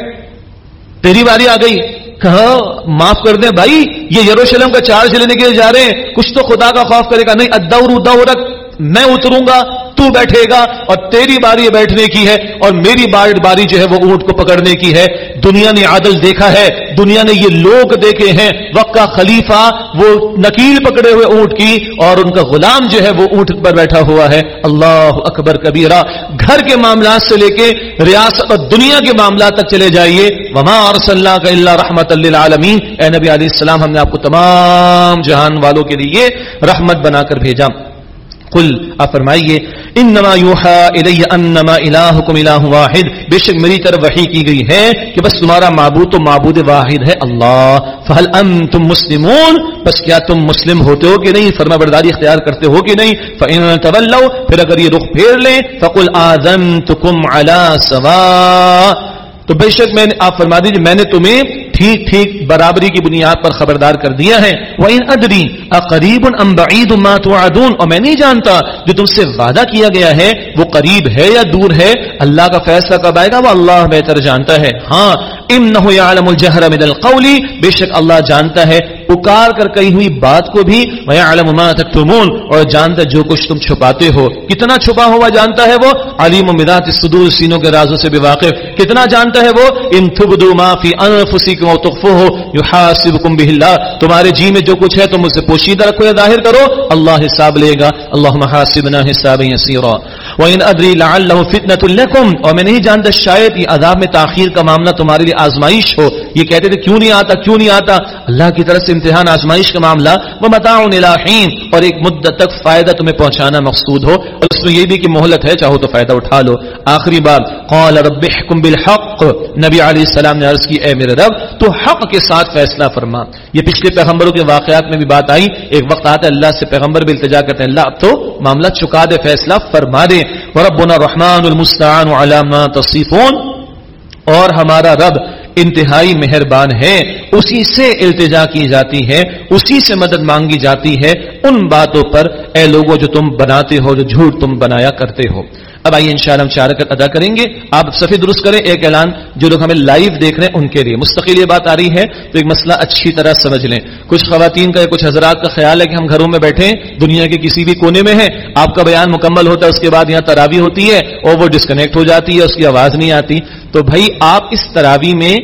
تیری باری آ گئی۔ کہا معاف کر دیں؟ بھائی، یہ یروشلم کا چارج لینے کے لیے جا رہے ہیں۔ کچھ تو خدا کا خوف کرے گا۔ نہیں ادور دورک میں اتروں گا۔ تو بیٹھے گا اور تیری باری بیٹھنے کی ہے اور میری باری جو ہے وہ اونٹ کو پکڑنے کی ہے۔ دنیا نے عادل دیکھا ہے۔ دنیا نے یہ لوگ دیکھے ہیں۔ وقت کا خلیفہ وہ نکیل پکڑے ہوئے اونٹ کی اور ان کا غلام جو ہے وہ اونٹ پر بیٹھا ہوا ہے۔ اللہ اکبر کبیرہ، گھر کے معاملات سے لے کے ریاست اور دنیا کے معاملات تک چلے جائیے۔ وما اور صلاح کا اللہ رحمت اللہ اے نبی علیہ السلام، ہم نے آپ کو تمام جہان والوں کے لیے رحمت بنا کر بھیجا۔ قل، آپ فرمائیے انما یوحا الی انما الہکم الہ واحد. بے شک میری طرف وحی کی گئی ہے کہ بس تمہارا معبود تو معبود واحد ہے اللہ. فہل انتم مسلمون؟ بس کیا تم مسلم ہوتے ہو کہ نہیں؟ فرما برداری اختیار کرتے ہو کہ نہیں؟ فان تولوا، پھر اگر یہ رخ پھیر لیں، فقل آذنتکم علی سوا تو بے شک میں نے آپ فرما دیجیے میں نے تمہیں ٹھیک ٹھیک برابری کی بنیاد پر خبردار کر دیا ہے۔ وہ ان ادری اقریب ام بعید ما توعدون۔ اور میں نہیں جانتا جو تم سے وعدہ کیا گیا ہے، وہ قریب ہے یا دور ہے۔ اللہ کا فیصلہ کب آئے گا؟ وہ اللہ بہتر جانتا ہے۔ ہاں انه يعلم الجهر من القول۔ بے شک اللہ جانتا ہے۔ پکار کر کہی ہوئی بات کو بھی ويعلم ما تكتمون اور جانتا جو کچھ تم چھپاتے ہو۔ کتنا چھپا ہوا جانتا ہے وہ؟ علیم بذات الصدور سینوں کے رازوں سے بھی واقف۔ کتنا جانتا ہے وہ؟ ان تبدوا ما فی في انفسكم وتخفوه يحاسبكم به الله۔ تمہارے جی میں جو کچھ ہے تم اسے پوشیدہ رکھو یا ظاہر کرو۔ اللہ حساب لے گا۔ اللهم حاسبنا حسابا يسيرا وان ادري لعله فتنه لكم۔ اور میں نہیں جانتا شاید یہ عذاب میں تاخیر کا معاملہ تمہارے لیے آزمائش ہو۔ یہ کہتے تھے، کیوں نہیں آتا، کیوں نہیں آتا؟ اللہ کی طرف سے امتحان آزمائش کا معاملہ وہ متا اور ایک مدت تک فائدہ تمہیں پہنچانا مقصود ہو۔ اور اس میں یہ بھی کہ مہلت ہے، چاہو تو فائدہ اٹھا لو۔ آخری بات قال رب بالحق۔ نبی علیہ السلام نے عرض کی، اے میرے رب، تو حق کے ساتھ فیصلہ فرما۔ یہ پچھلے پیغمبروں کے واقعات میں بھی بات آئی۔ ایک وقت آتا ہے، اللہ سے پیغمبر بھی التجا کرتے ہیں۔ اللہ اب تو معاملہ چکا دے، فیصلہ فرما دے۔ وربنا الرحمن المستعان علامہ تصیفون اور ہمارا رب انتہائی مہربان ہے، اسی سے التجا کی جاتی ہے، اسی سے مدد مانگی جاتی ہے۔ ان باتوں پر اے لوگوں جو تم بناتے ہو، جو جھوٹ تم بنایا کرتے ہو۔ اب آئیے انشاءاللہ ہم چارکت ادا کریں گے۔ آپ سفید درست کریں، ایک اعلان، جو لوگ ہمیں لائیو دیکھ رہے ہیں ان کے لیے۔ مستقل یہ بات آ رہی ہے تو ایک مسئلہ اچھی طرح سمجھ لیں۔ کچھ خواتین کا کچھ حضرات کا خیال ہے کہ ہم گھروں میں بیٹھے دنیا کے کسی بھی کونے میں ہیں، آپ کا بیان مکمل ہوتا ہے، اس کے بعد یہاں تراوی ہوتی ہے اور وہ ڈسکنیکٹ ہو جاتی ہے، اس کی آواز نہیں آتی۔ تو بھائی، آپ اس تراوی میں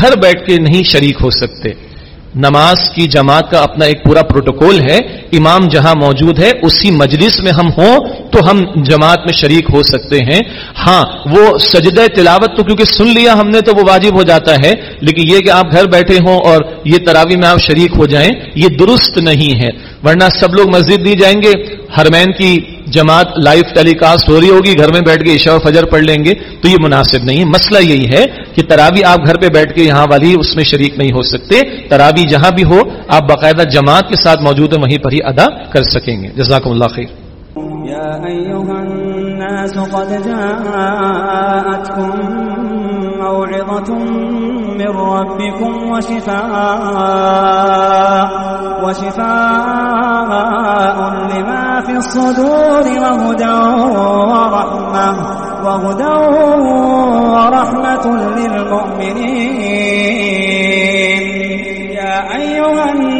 گھر بیٹھ کے نہیں شریک ہو سکتے۔ نماز کی جماعت کا اپنا ایک پورا پروٹوکول ہے، امام جہاں موجود ہے، اسی مجلس میں ہم ہوں تو ہم جماعت میں شریک ہو سکتے ہیں۔ ہاں وہ سجدہ تلاوت تو کیونکہ سن لیا ہم نے تو وہ واجب ہو جاتا ہے، لیکن یہ کہ آپ گھر بیٹھے ہوں اور یہ تراوی میں آپ شریک ہو جائیں، یہ درست نہیں ہے۔ ورنہ سب لوگ مسجد دی جائیں گے ہرمین کی جماعت لائیو ٹیلی کاسٹ ہو رہی ہوگی، گھر میں بیٹھ کے عشاء و فجر پڑھ لیں گے، تو یہ مناسب نہیں مسئلہ یہی ہے کہ تراوی آپ گھر پہ بیٹھ کے یہاں والی اس میں شریک نہیں ہو سکتے۔ تراوی جہاں بھی ہو، آپ باقاعدہ جماعت کے ساتھ موجود ہیں، وہیں پر ہی ادا کر سکیں گے۔ جزاکم اللہ خیر۔ يا أيها الناس قد جاءتكم موعظة من ربكم وشفاء وشفاء لما في الصدور وهدى ورحمة وهدى ورحمة للمؤمنين. يا أيها الناس